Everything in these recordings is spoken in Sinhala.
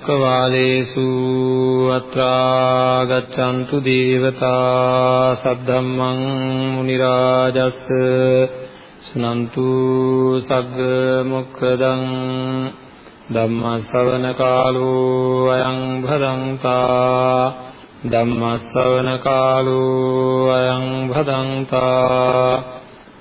චක්කවාලේසු අත්‍රා ගච්ඡන්තු දේවතා සද්ධම්මං මුනි රාජස් සුනන්තු සග්ග මොක්ඛදං ධම්ම ශ්‍රවණ කාලෝ අයං භදංතා ධම්ම ශ්‍රවණ කාලෝ අයං භදංතා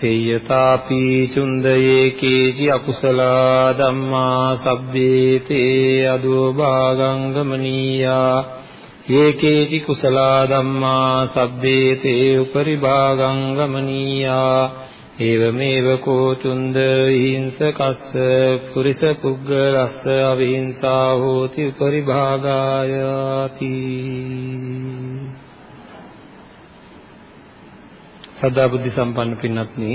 සේයතාපි චුන්දයේ කේචි අකුසලා ධම්මා සබ්බේතේ අදෝ භාගංගමනීයා. යේකේචි කුසලා ධම්මා සබ්බේතේ උපරි භාගංගමනීයා ඒවමේව කෝචුන්ද විහිංසකස්ස පුරිස පුග්ගලස්ස අවිහිංසා හෝති උපරි භාගායාති සදා බුද්ධ සම්පන්න පින්වත්නි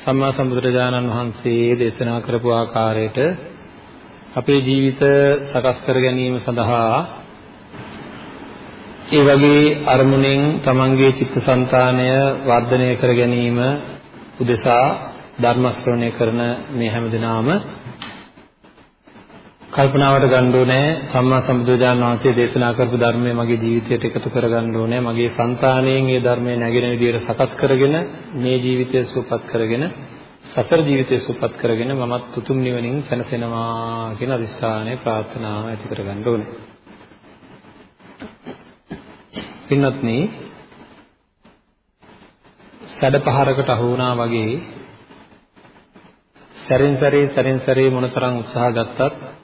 සම්මා සම්බුදුරජාණන් වහන්සේ දේශනා කරපු ආකාරයට අපේ ජීවිත සකස් කර ගැනීම සඳහා ඒ වගේ අරමුණෙන් තමන්ගේ චිත්තසංතානය වර්ධනය කර ගැනීම උදෙසා ධර්ම ශ්‍රවණය කරන මේ හැම දිනාම කල්පනාවට ගන්න ඕනේ සම්මා සම්බුදුජාණන් වහන්සේ දේශනා කරපු ධර්මය මගේ ජීවිතයට එකතු කරගන්න ඕනේ මගේ సంతාණයෙන් මේ ධර්මය නැගෙන විදිහට සකස් කරගෙන මේ ජීවිතය සුවපත් කරගෙන සතර ජීවිතය සුවපත් කරගෙන මමත් උතුම් නිවනින් සැනසෙනවා කියන අදිස්ථානය ප්‍රාර්ථනාව ඇති කරගන්න ඕනේ. පින්වත්නි සැඩ පහරකට අහු වුණා වගේ සැරින් සැරේ සැරින් සැරේ මොනතරම් උත්සාහ ගත්තත්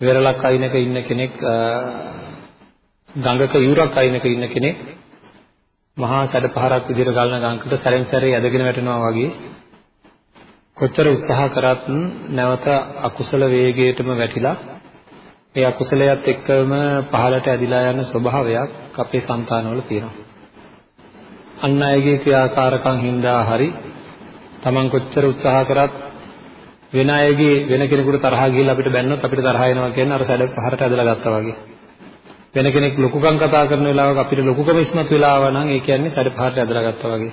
වෙරළක් අයිනක ඉන්න කෙනෙක් ගඟක යුරක් අයිනක ඉන්න කෙනෙක් මහා සැඩ පහරක් විදිහට ගලන ගඟකට සැරෙන් සැරේ ඇදගෙන වැටෙනවා වගේ කොච්චර උත්සාහ කරත් නැවත අකුසල වේගයටම වැටිලා ඒ අකුසලයට එක්කම පහළට ඇදිලා යන ස්වභාවයක් අපේ సంతානවල තියෙනවා. අන් අයගේ ක්‍රියාකාරකම් හින්දා හරි Taman කොච්චර උත්සාහ කරත් වෙන අයගේ වෙන කෙනෙකුට තරහා ගිහිල්ලා අපිට බැන්නොත් අපිට තරහා එනවා කියන්නේ අර සැඩ පහරට ඇදලා ගත්තා වගේ. වෙන කෙනෙක් ලොකුකම් කතා කරන වෙලාවක අපිට ලොකුකම ඉස්මතු වෙලාව නම් ඒ කියන්නේ සැඩ පහරට ඇදලා ගත්තා වගේ.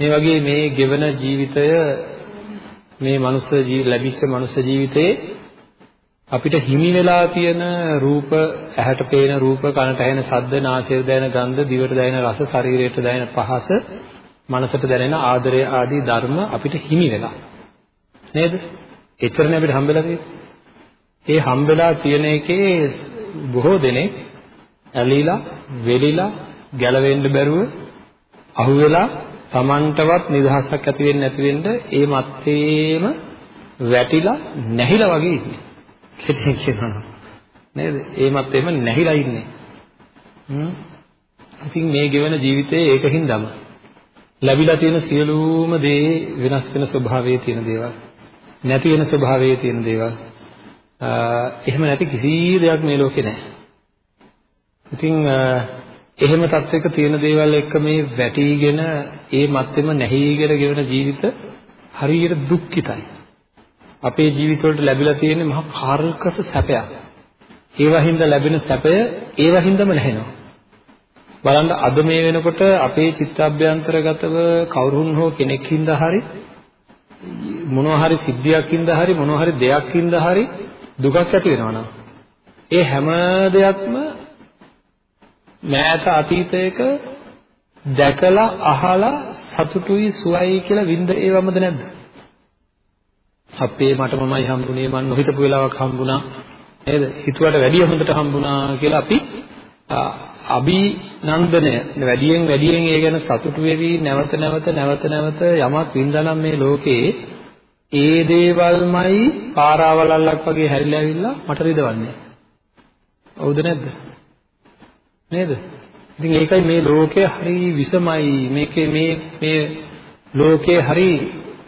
මේ වගේ මේ ගෙවන ජීවිතය මේ මනුස්ස ජීව ලැබිච්ච මනුස්ස ජීවිතයේ අපිට හිමි වෙලා තියෙන රූප ඇහැට පේන රූප කනට ඇහෙන ශබ්ද නාසයට දැනෙන ගන්ධ දිවට දැනෙන රස ශරීරයට දැනෙන පහස මනසට දැනෙන ආදරය ආදී ධර්ම අපිට හිමි වෙලා නේද? එතරම් අපිට හම්බෙලා තියෙන්නේ. ඒ හම්බෙලා තියෙන එකේ බොහෝ දෙනෙක් ඇලීලා, වෙලිලා, ගැලවෙන්න බැරුව අහුවෙලා Tamanටවත් නිදහසක් ඇති වෙන්නේ නැති වෙන්න ඒ මත්තේම වැටිලා නැහිලා වගේ ඉන්නේ. කෙටියෙන් කියනවා නේද? ඒ මත්තේම නැහිලා ඉන්නේ. හ්ම්. ඉතින් මේ ගෙවන ජීවිතයේ ඒකින්දම ලැබිලා තියෙන සියලුම දේ වෙනස් වෙන ස්වභාවයේ තියෙන දේවල්. නැති වෙන ස්වභාවයේ තියෙන දේවල්. එහෙම නැති කිසි දෙයක් මේ ලෝකේ නැහැ. ඉතින් එහෙම තත්වයක තියෙන දේවල් එක්ක මේ වැටිගෙන ඒ මැත්තේම නැහිගෙන ගෙවන ජීවිත හරියට දුක්ඛිතයි. අපේ ජීවිතවලට ලැබිලා තියෙන මහා කාර්කස සැපයක්. ඒවහින්ද ලැබෙන සැපය ඒවහින්දම නැහෙනවා. බලන්න අද මේ වෙනකොට අපේ චිත්තාභ්‍යන්තරගතව කවුරුන් හෝ කෙනෙක් හින්දා හරි මොනවා හරි සිද්ධියක් හින්දා හරි මොනවා හරි දෙයක් හින්දා හරි දුකක් ඇති වෙනවා නම් ඒ හැම දෙයක්ම මෑත අතීතයක දැකලා අහලා සතුටුයි සුවයි කියලා විඳ ඒවමද නැද්ද? අපේ මට මමයි හම්බුනේ මම නොහිතපු වෙලාවක හම්බුණා නේද? හිතුවට වැඩිය හොඳට හම්බුණා කියලා අපි අභිනන්දනය වැඩියෙන් වැඩියෙන් ඒ ගැන සතුටු වෙවි නැවත නැවත නැවත නැවත යමක් වින්දානම් මේ ලෝකේ ඒ දේවල්මයි පාරාවලල්ලක් වගේ හැරිලා ඇවිල්ලා මට රිදවන්නේ. හවුද නැද්ද? නේද? ඉතින් ඒකයි මේ ලෝකය හරි විසමයි මේකේ මේ මේ ලෝකේ හරි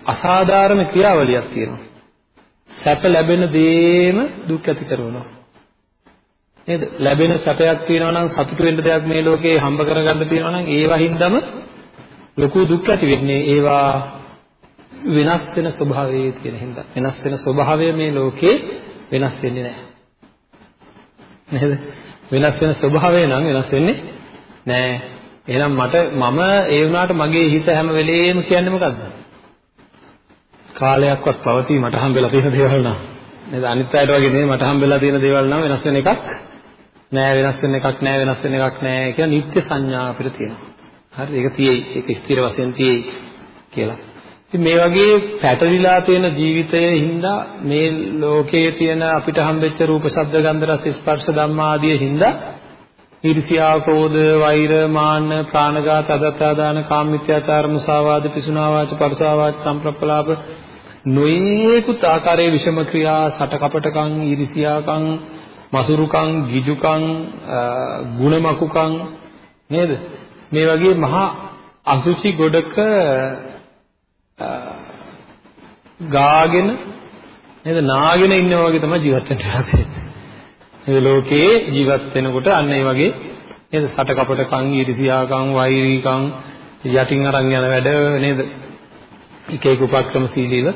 අසාධාරණ ක්‍රියාවලියක් තියෙනවා. සැප ලැබෙන දේම දුක් ඇති කරනවා. නේද? ලැබෙන සැපයක් තියෙනවා නම් සතුටු වෙන්න දෙයක් මේ ලෝකේ හම්බ කරගන්න තියෙනවා නම් ඒවා හින්දාම ලොකු දුක් ඇති වෙන්නේ ඒවා වෙනස් වෙන ස්වභාවයේ තියෙන හින්දා. වෙනස් වෙන ස්වභාවය මේ ලෝකේ වෙනස් වෙන්නේ නැහැ. නේද? වෙනස් වෙන ස්වභාවය නම් වෙනස් වෙන්නේ නැහැ. එහෙනම් මට මම ඒ වුණාට මගේ හිත හැම වෙලේම කියන්නේ මොකද්ද? කාලයක්වත් පවතී මට හම්බෙලා තියෙන දේවල් නම් නේද අනිත් අයට වගේ නෙමෙයි මට හම්බෙලා තියෙන දේවල් නම් වෙනස් වෙන එකක් නෑ වෙනස් වෙන එකක් නෑ වෙනස් වෙන එකක් නෑ කියලා නිත්‍ය සංඥා අපිට තියෙනවා. හරි ඒක තියෙයි ඒක ස්ථිර වශයෙන් තියෙයි කියලා. ඉතින් මේ වගේ පැටලිලා තියෙන ජීවිතයේ හින්දා මේ ලෝකයේ තියෙන අපිට හම්බෙච්ච රූප ශබ්ද ගන්ධ රස ස්පර්ශ ධම්මා ආදී හින්දා ඊර්ෂ්‍යා ක්‍රෝධ වෛර මාන්න ප්‍රාණඝාත අදත්තාදාන කාමමිත්‍යාචාර මුසාවාද පිසුනාවාච පරසාවාච සම්ප්‍රප්පලාප නොයේකුත් ආකාරයේ විෂම ක්‍රියා සට කපටකම් ඊර්ෂ්‍යාකම් මසුරුකම් ගිජුකම් ගුණමකුකම් නේද? මේ වගේ මහා අසුචි ගොඩක ගාගෙන නේද? නාගෙන ඉන්නවා වගේ තමයි ජීවත් වෙන්න හදන්නේ. මේ ලෝකේ ජීවත් වෙනකොට අන්න ඒ වගේ නේද? සට කපටකම් ඊර්ෂියාකම් වෛරීකම් යටින් අරන් යන වැඩ නේද? එක එක උපක්‍රමශීලීව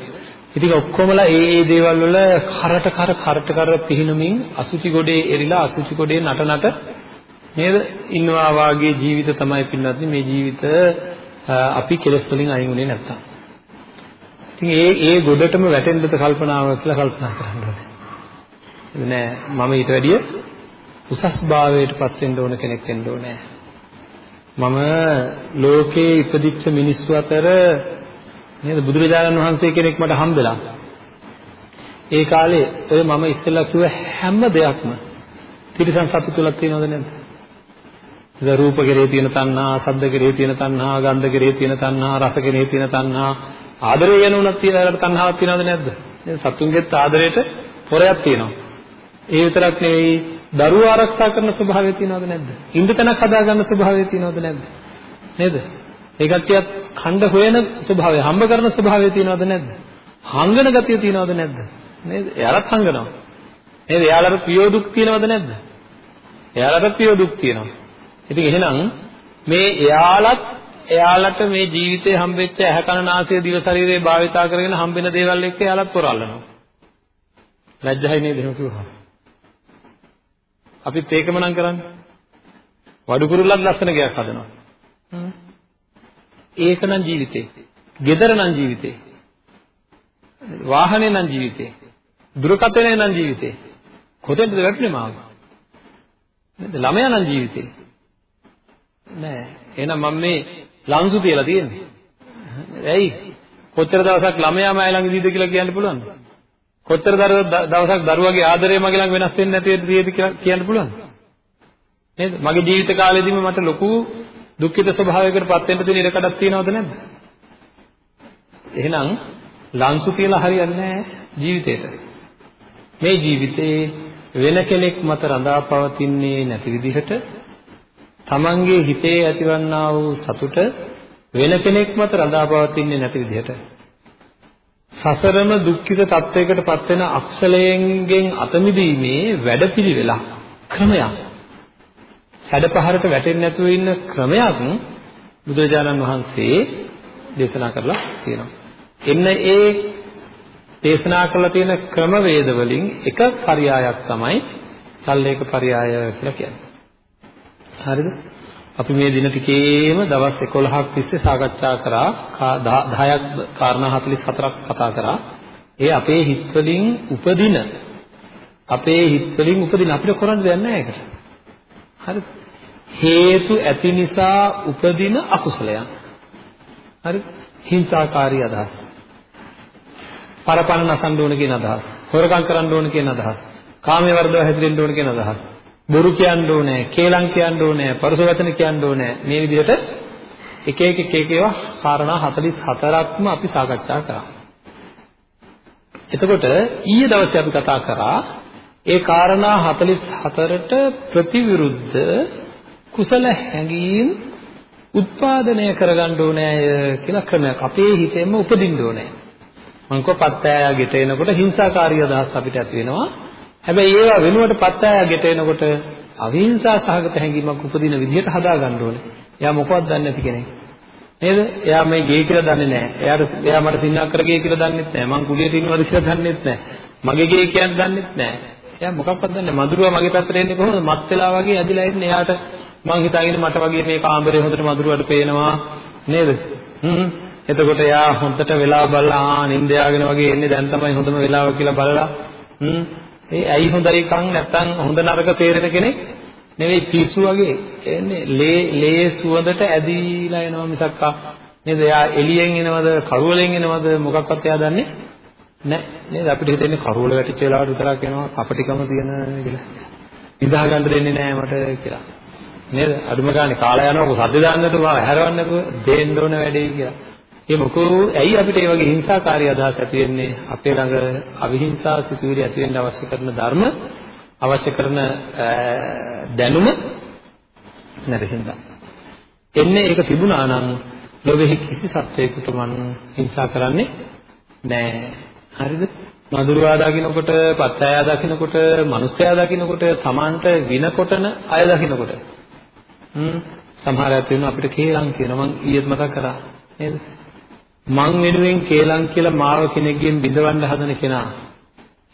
ඉතින් ඔක්කොමලා ඒ ඒ දේවල් වල කරට කර කරට කර පිහිනමින් අසුචි ගොඩේ එරිලා අසුචි ගොඩේ නට නට නේද? ඉන්නවා වාගේ ජීවිත තමයි පින්නත් මේ ජීවිත අපි කෙලස් වලින් අයින් උනේ නැත්තම්. ඉතින් ඒ ඒ ගොඩටම වැටෙන්නද කල්පනාව කියලා කල්පනා කරන්න ඕනේ. නෑ මම ඊට වැඩිය උසස් භාවයටපත් වෙන්න ඕන කෙනෙක් වෙන්න ඕනේ. මම ලෝකේ ඉපදිච්ච මිනිස්සු අතර නේද බුදුරජාණන් වහන්සේ කෙනෙක් මට හම්බෙලා ඒ කාලේ ඔය මම ඉස්සෙල්ලා කිව්ව හැම දෙයක්ම තිරසන් සතු තුලක් තියෙනවද නැද්ද? ඒ රූප කෙරේ තියෙන තණ්හා, ශබ්ද කෙරේ තියෙන තණ්හා, ගන්ධ කෙරේ තියෙන තණ්හා, රස කෙරේ තියෙන තණ්හා, ආදරය ගැන උනත් තියෙනවට තණ්හාවක් තියෙනවද නැද්ද? නේද? සතුන්ගෙත් ආදරයට පොරයක් තියෙනවා. ඒ විතරක් නෙවෙයි දරුවෝ ආරක්ෂා කරන ස්වභාවය තියෙනවද නැද්ද? ඉන්ද තැනක් හදා ගන්න ස්වභාවය තියෙනවද නැද්ද? නේද? ඒ කට්ටියත් ඛණ්ඩ හොයන ස්වභාවය, හම්බ කරන ස්වභාවය තියෙනවද නැද්ද? හංගන ගතිය තියෙනවද නැද්ද? නේද? එයාලත් හංගනවා. නේද? එයාලට පියෝ දුක් තියෙනවද නැද්ද? එයාලට පියෝ දුක් තියෙනවා. ඉතින් එහෙනම් මේ එයාලත් එයාලට මේ ජීවිතේ හම්බෙච්ච ඇහැ කන නාසය දිව ශරීරය භාවිතා කරගෙන හම්බෙන දේවල් එක්ක එයාලත් පොරල්ලනවා. ලැජ්ජයි නේද එහෙම කිව්වහම? අපිත් ඒකම නම් කරන්නේ. වඩු කුරුල්ලක් ලස්සන ගයක් හදනවා. ඒක නම් ජීවිතේ. gedara නම් ජීවිතේ. වාහනේ නම් ජීවිතේ. දුරකථනය නම් ජීවිතේ. කොතෙන්ද වැටුනේ මාව? නේද? ළමයා නම් ජීවිතේ. නෑ. එහෙනම් මම මේ ලංසු තියලා තියෙන්නේ. ඇයි? කොච්චර දවසක් ළමයා මයි ළඟ ඉඳීද කියලා කියන්න පුළුවන්ද? කොච්චර දවසක් දරුවගේ ආදරය මගේ ළඟ වෙනස් වෙන්නේ නැති වෙයිද කියලා කියන්න පුළුවන්ද? නේද? මගේ ජීවිත කාලෙදීම මට ලොකු දුක්ඛිත ස්වභාවයකට පත් වෙන්න තියෙන ඉඩකඩක් තියෙනවද නැද්ද? එහෙනම් ලංසු කියලා හරියන්නේ නැහැ ජීවිතේට. මේ ජීවිතේ වෙන කෙනෙක් මත රඳා පවතින්නේ නැති විදිහට තමන්ගේ හිතේ ඇතිවන්නා වූ සතුට වෙන කෙනෙක් මත රඳා පවතින්නේ නැති විදිහට සසරම දුක්ඛිත තත්වයකට පත් වෙන අක්ෂලයෙන්ගෙන් අත මිදීමේ වැඩපිළිවෙල ක්‍රමයක්. සැඩපහරට වැටෙන්නේ නැතුව ඉන්න ක්‍රමයක් බුදුරජාණන් වහන්සේ දේශනා කරලා තියෙනවා. එන්න ඒ දේශනා කරලා තියෙන ක්‍රමවේද වලින් එක පරයයක් තමයි සල්ලේක පරයය කියලා කියන්නේ. හරිද? අපි මේ දින ටිකේම දවස් 11ක් තිස්සේ සාකච්ඡා කරා 10ක් කාරණා 44ක් කතා කරා. ඒ අපේ හිත් වලින් උපදින අපේ හිත් වලින් උපදින අපිට කරන්න දෙයක් නැහැ ඒකට. හරිද? හේතු ඇති නිසා උපදින අකුසලයන්. හරිද? හිංසාකාරී අදහස්. පරපණ නසන්න ඕන කියන අදහස්. හොරකම් කරන්න ඕන කියන අදහස්. කාමයේ වර්ධව හැදිරෙන්න ඕන කියන අදහස්. බොරු කියන්න ඕනේ, කේලම් කියන්න ඕනේ, පරුස වචන කියන්න ඕනේ. මේ විදිහට එක එක එක එක ඒවා කාරණා 44ක්ම අපි සාකච්ඡා කරා. එතකොට ඊයේ දවසේ අපි කතා කරා ඒ කාරණා 44ට ප්‍රතිවිරුද්ධ කුසල හැඟීම් උත්පාදනය කරගන්න ඕනේ කියලා ක්‍රමයක් අපේ හිතෙන්ම උපදින්න ඕනේ. මං කෝ පත්තෑය ගෙට එනකොට හිංසාකාරී අදහස් අපිට ඇති වෙනවා. හැබැයි ඒවා වෙනුවට පත්තෑය ගෙට එනකොට අවිහිංසා සහගත හැඟීමක් උපදින විදිහට හදා ගන්න ඕනේ. එයා මොකවත් දන්නේ නැති කෙනෙක්. නේද? එයා මේ ගේ කියලා දන්නේ නැහැ. එයාට එයා මට සින්නාකර ගේ කියලා දන්නෙත් නැහැ. මං කුලියට ඉන්නවද කියලා දන්නෙත් නැහැ. මගේ ගේ කියන්නේ දන්නෙත් නැහැ. එයා මොකක්වත් දන්නේ නැහැ. මధుරවා මගේ පැත්තට එන්නේ කොහොමද? මත් වෙලා වගේ ඇදිලා ඉන්නේ. එයාට මං හිතාගෙන මට වගේ මේ කාමරේ හොඳට මధుරවට පේනවා නේද? හ්ම්. එතකොට එයා හොඳට වෙලා බලලා ආ නිින්ද යාගෙන වගේ එන්නේ දැන් තමයි හොඳම වෙලාව කියලා බලලා හ්ම්. ඒ ඇයි හොඳයි කන් නැත්තම් හොඳ නරක තේරෙන කෙනෙක් නෙවෙයි පිස්සු වගේ එන්නේ ලේ ලේ සුවඳට ඇදීලා එනවා මිසක් නේද? එයා එළියෙන් එනවද කරුවලෙන් එනවද මොකක්වත් එයා දන්නේ නැහැ. නේද? අපිට හිතෙන්නේ කරුවල වැටිච්ච වෙලාවට විතරක් එනවා කපටිකම තියෙන කියලා. නිදා ගන්න දෙන්නේ නැහැ මට කියලා. නේද? අඩුම ගානේ කාලා යනවා සද්ද දාන්නට මම හැරවන්නකෝ දෙන්න ඕන වැඩේ කියලා. ඒ මොකෝ ඇයි අපිට මේ වගේ හිංසාකාරී අදහස් ඇති වෙන්නේ? අපේ ළඟ අවිහිංසා සිතුවිලි ඇති වෙන්න අවශ්‍ය කරන ධර්ම අවශ්‍ය කරන දැනුම නැති හින්දා. එන්නේ ඒක තිබුණා නම් ලෝභෙහි කිසි සත්වයකට මම හිංසා කරන්නේ නැහැ. හරිද? මధుරවා දකින්නකොට, පත්තයා දකින්නකොට, මිනිස්සයා දකින්නකොට, Tamanට විනකොටන අය දකින්නකොට. හ්ම්? සමහර අය තියෙනවා අපිට කේලම් කියනවා. මං ඊයේත් මතක් කරා. නේද? මං වෙනුවෙන් කේලම් කියලා මාව කෙනෙක්ගෙන් බිඳවන්න හදන කෙනා.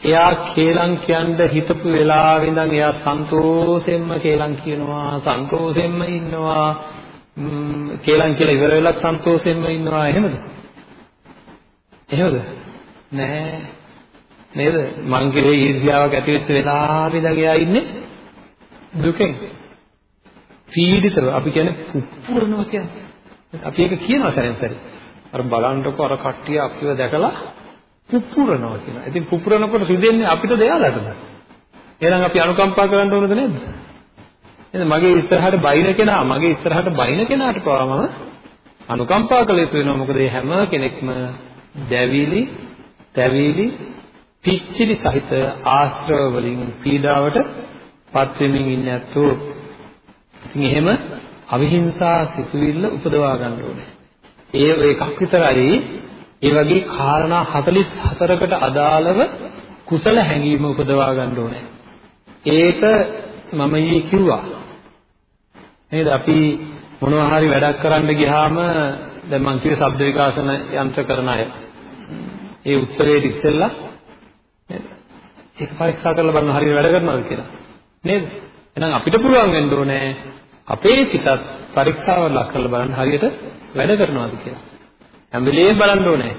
එයා කේලම් කියන්න හිතපු වෙලාවෙ ඉඳන් එයා සන්තෝෂෙන්ම කේලම් කියනවා සන්තෝෂෙන්ම ඉන්නවා. කේලම් කියලා ඉවර වෙලත් සන්තෝෂෙන්ම ඉන්නවා. එහෙමද? එහෙමද? නැහැ. නේද? මං කෙරේ ඊර්ෂ්‍යාවක් ඇති වෙච්ච වෙලාවෙ ඉඳන් එයා ඉන්නේ දුකෙන්. පීඩිතව අපි කියන්නේ පුපුරනවා කියන්නේ අපි ඒක කියනවා සරෙන් සරේ අර බලන්නකො අර කට්ටිය අපිව දැකලා පුපුරනවා කියලා. ඉතින් පුපුරනකොට රිදෙන්නේ අපිට දෙයාලටද? එහෙනම් අපි අනුකම්පා කරන්න ඕනද නැද්ද? එහෙනම් මගේ ඉස්සරහට බයින කෙනා මගේ ඉස්සරහට බයින කෙනාට පවා මම අනුකම්පා කළ යුතු වෙනවා. මොකද මේ හැම කෙනෙක්ම දැවිලි, තැවිලි, පිච්චිලි සහිත ආශ්‍රව වලින් පීඩාවට පත් වෙමින් ඉන්නේ නැත්තෝ. ඉතින් එහෙම අවිහිංසා සිතුවිල්ල උපදවා ගන්න ඕනේ. ඒ එකක් විතරයි ඒ වගේ කාරණා 44කට අදාළව කුසල හැඟීම උපදවා ගන්න ඕනේ. ඒක මම ඊයේ කිව්වා. නේද අපි මොනවා හරි වැඩක් කරන්න ගියාම දැන් මං කිව්වේ ශබ්ද විකාශන යන්ත්‍ර කරන අය. ඒ උත්තරේට ඉස්සෙල්ලා නේද? ඒක පරීක්ෂා කරලා බලන්න හරියට වැඩ කරනවද කියලා. නේද? එහෙනම් අපිට පුළුවන් වෙන්න ඕනේ අපේ සිතත් පරීක්ෂාවක් ලක් කරලා බලන්න හරියට වැඩ කරනවද කියලා. හැම වෙලේම බලන්න ඕනේ.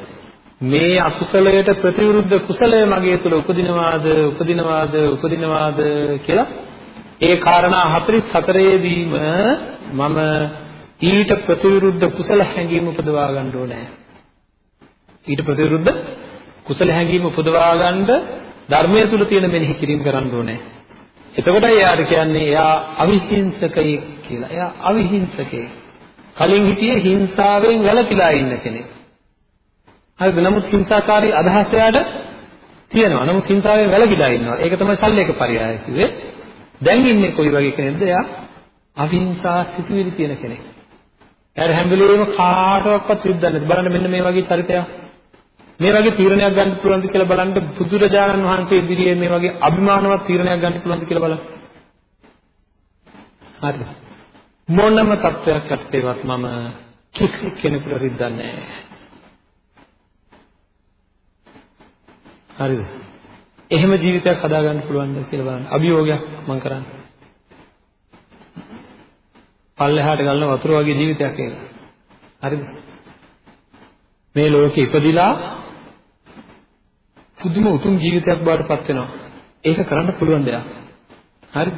මේ අකුසලයට ප්‍රතිවිරුද්ධ කුසලය මගේ තුල උපදිනවාද උපදිනවාද උපදිනවාද කියලා ඒ කාරණා 44 දීම මම ඊට ප්‍රතිවිරුද්ධ කුසල හැඟීම් උපදවා ගන්න ඕනේ. ඊට ප්‍රතිවිරුද්ධ කුසල හැඟීම් උපදවා ගන්න ධර්මයේ තුල තියෙන මෙනෙහි කිරීම කරන්න ඕනේ. එතකොටයි එයාට කියන්නේ එයා අවිහිංසකයෙක් කියලා. එයා අවිහිංසකයෙක්. කලින් හිටියේ හිංසාවෙන් වැළකීලා ඉන්න කෙනෙක්. හරිද? නමුත් හිංසාකාරී අදහස් එයාට තියෙනවා. නමුත් හිංසාවෙන් වැළකීලා ඉන්නවා. ඒක තමයි සල්ලේක පරයය කිව්වේ. දැන් ඉන්නේ කොයි වගේ කෙනෙක්ද? එයා අවිහිංසා සිතුවිලි තියෙන කෙනෙක්. එයාට හැම වෙලෙම කාටවත් යුද්ධ නැහැ. බලන්න මෙන්න මේ වගේ චරිතයක්. මේ වගේ තීරණයක් ගන්න පුළුවන්ද කියලා බලන්න බුදුරජාණන් වහන්සේ ඉදිරියේ මේ වගේ අභිමානවත් තීරණයක් ගන්න පුළුවන්ද කියලා බලන්න. හරිද? මොනම තත්වයක් යටතේවත් මම කිසි කෙනෙකුට රිද්දන්නේ නැහැ. හරිද? එහෙම ජීවිතයක් හදාගන්න පුළුවන්ද කියලා බලන්න. අභියෝගයක් මම කරන්නේ. පල්ලෙහාට ගලන වතුර වගේ ජීවිතයක් ඒක. හරිද? මේ ලෝකෙ ඉපදිලා පුදුම උතුම් ජීවිතයක් බවට පත් වෙනවා. ඒක කරන්න පුළුවන් දෙයක්. හරිද?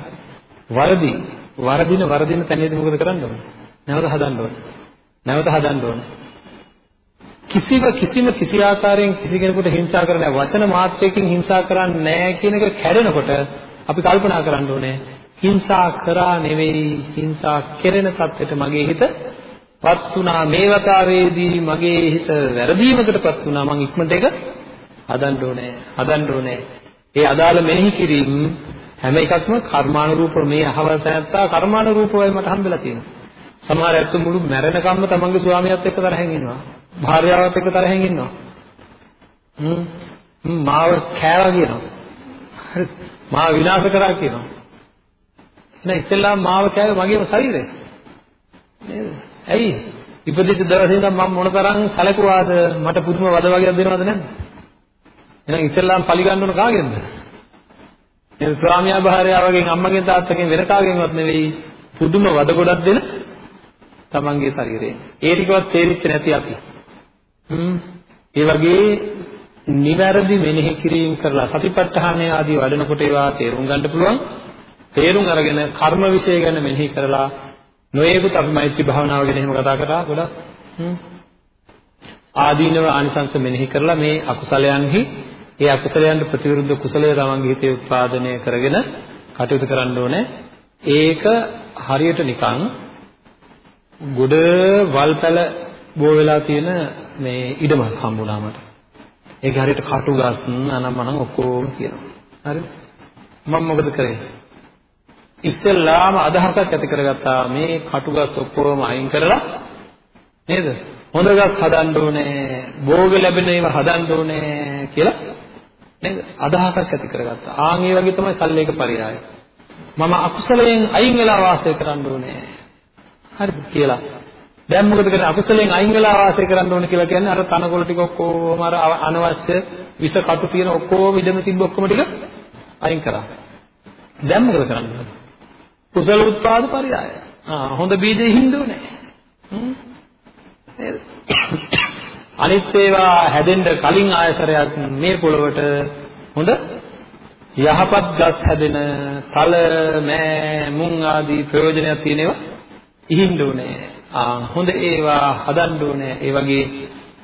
වරදි වරදින වරදින තැනදී මොකද කරන්න ඕනේ? නැවත හදන්න ඕනේ. නැවත හදන්න ඕනේ. කිසිව කිසිම කිසි ආකාරයෙන් කිසි කෙනෙකුට හිංසා කරන්නේ වචන මාත්‍රයකින් හිංසා කරන්නේ නැහැ කියන එක කැඩෙනකොට අපි කල්පනා කරන්න ඕනේ හිංසා කරා නෙවෙයි හිංසා කෙරෙන සත්‍යෙට මගේ හිත පත් වුණා මේ වතාවේදී මගේ හිත වැරදීමකටපත් වුණා මං ඉක්මනට ඒක හදන්න ඕනේ හදන්න ඕනේ ඒ අදාළ මෙනෙහි කිරීම හැම එකක්ම කර්මානුරූපව මේ අහවල් තැනත්තා කර්මානුරූපවයි මට හම්බෙලා තියෙනවා. සමහර ඇත්ත මුළු මැරෙනකම්ම තමන්ගේ ස්වාමියාත් එක්ක තරහෙන් ඉන්නවා. භාර්යාවත් එක්ක තරහෙන් ඉන්නවා. හ්ම් මාව කෑවා කියනවා. හරි. මාව විනාශ කරා කියනවා. එහෙනම් ඉස්සෙල්ලාම මාව කෑවේ මගේම ශරීරය. නේද? ඇයි? ඉපදිච්ච දවසේ ඉඳන් මම මොනතරම් සැලකුවාද මට පුදුම වද වගේක් දෙනවද නැද්ද? එහෙනම් ඉස්සෙල්ලාම පලි ගන්න ඕන කාගෙන්ද? එහෙනම් ස්වාමියා භාර්යාවගෙන් අම්මගෙන් තාත්තගෙන් වෙන කාගෙන්වත් නෙවෙයි පුදුම වද ගොඩක් දෙන තමන්ගේ ශරීරයෙන්. ඒ ටිකවත් තේරිච්ච නැති අපි. හ්ම්. ඒ වගේ නිවැරදි මෙනෙහි කිරීම කරලා සතිපට්ඨානය ආදී වඩනකොට ඒවා තේරුම් ගන්න පුළුවන්. තේරුම් අරගෙන කර්ම વિશે ගැන මෙනෙහි කරලා නොයේකුත් අපි මෛත්‍රී භාවනාව ගැන එහෙම කතා කරා ගොඩක්. හ්ම්. ආදීනව ආනිසංස මෙනෙහි කරලා මේ අකුසලයන්හි ඒ අකුසලයන්ට ප්‍රතිවිරුද්ධ කුසලය තමන්ගේ හිතේ උත්පාදනය කරගෙන කටයුතු කරන්න ඕනේ. ඒක හරියට නිකන් ගොඩ වල්පැල බෝ වෙලා තියෙන මේ ඉඩමක් හම්බුණා මට. ඒක හරියට කටුගස් අනම්මනම් ඔක්කොම කියනවා. හරිද? මම මොකද කරේ? ඉස්සෙල්ලාම අදහසක් ඇති කරගත්තා මේ කටුගස් ඔක්කොම අයින් කරලා නේද? හොඳ ගස් හදන්න ඕනේ, භෝග ලැබෙන ඒවා හදන්න ඕනේ කියලා නේද? අදහසක් ඇති කරගත්තා. ආන් ඒ වගේ තමයි සල්ලේක පරියාය. මම අකුසලයෙන් අයින් වෙලා වාසය කරන්න ඕනේ. හරිද කියලා. දැන් මොකද කරන්නේ අකුසලයෙන් අයින් වෙලා වාසය කරන්න ඕනේ කියලා කියන්නේ අර තනකොළ ටික ඔක්කොම අර අනවශ්‍ය විස කටු තියෙන ඔක්කොම ඉදම තිබ්බ ඔක්කොම ටික අයින් කරා. දැන් මොකද කරන්නේ? කුසල උත්පාද පරියාය. ආ හොඳ බීජෙ හින්දුනේ. නේද? අනිත් ඒවා හැදෙන්න කලින් ආයතරයක් මේ පොළවට හොඳ යහපත් ගස් හැදෙන තල මෑ මුං ආදී ප්‍රයෝජනයක් තියෙනවා ඉහින්න ඕනේ. ආ හොඳ ඒවා හදන්න ඕනේ. ඒ වගේ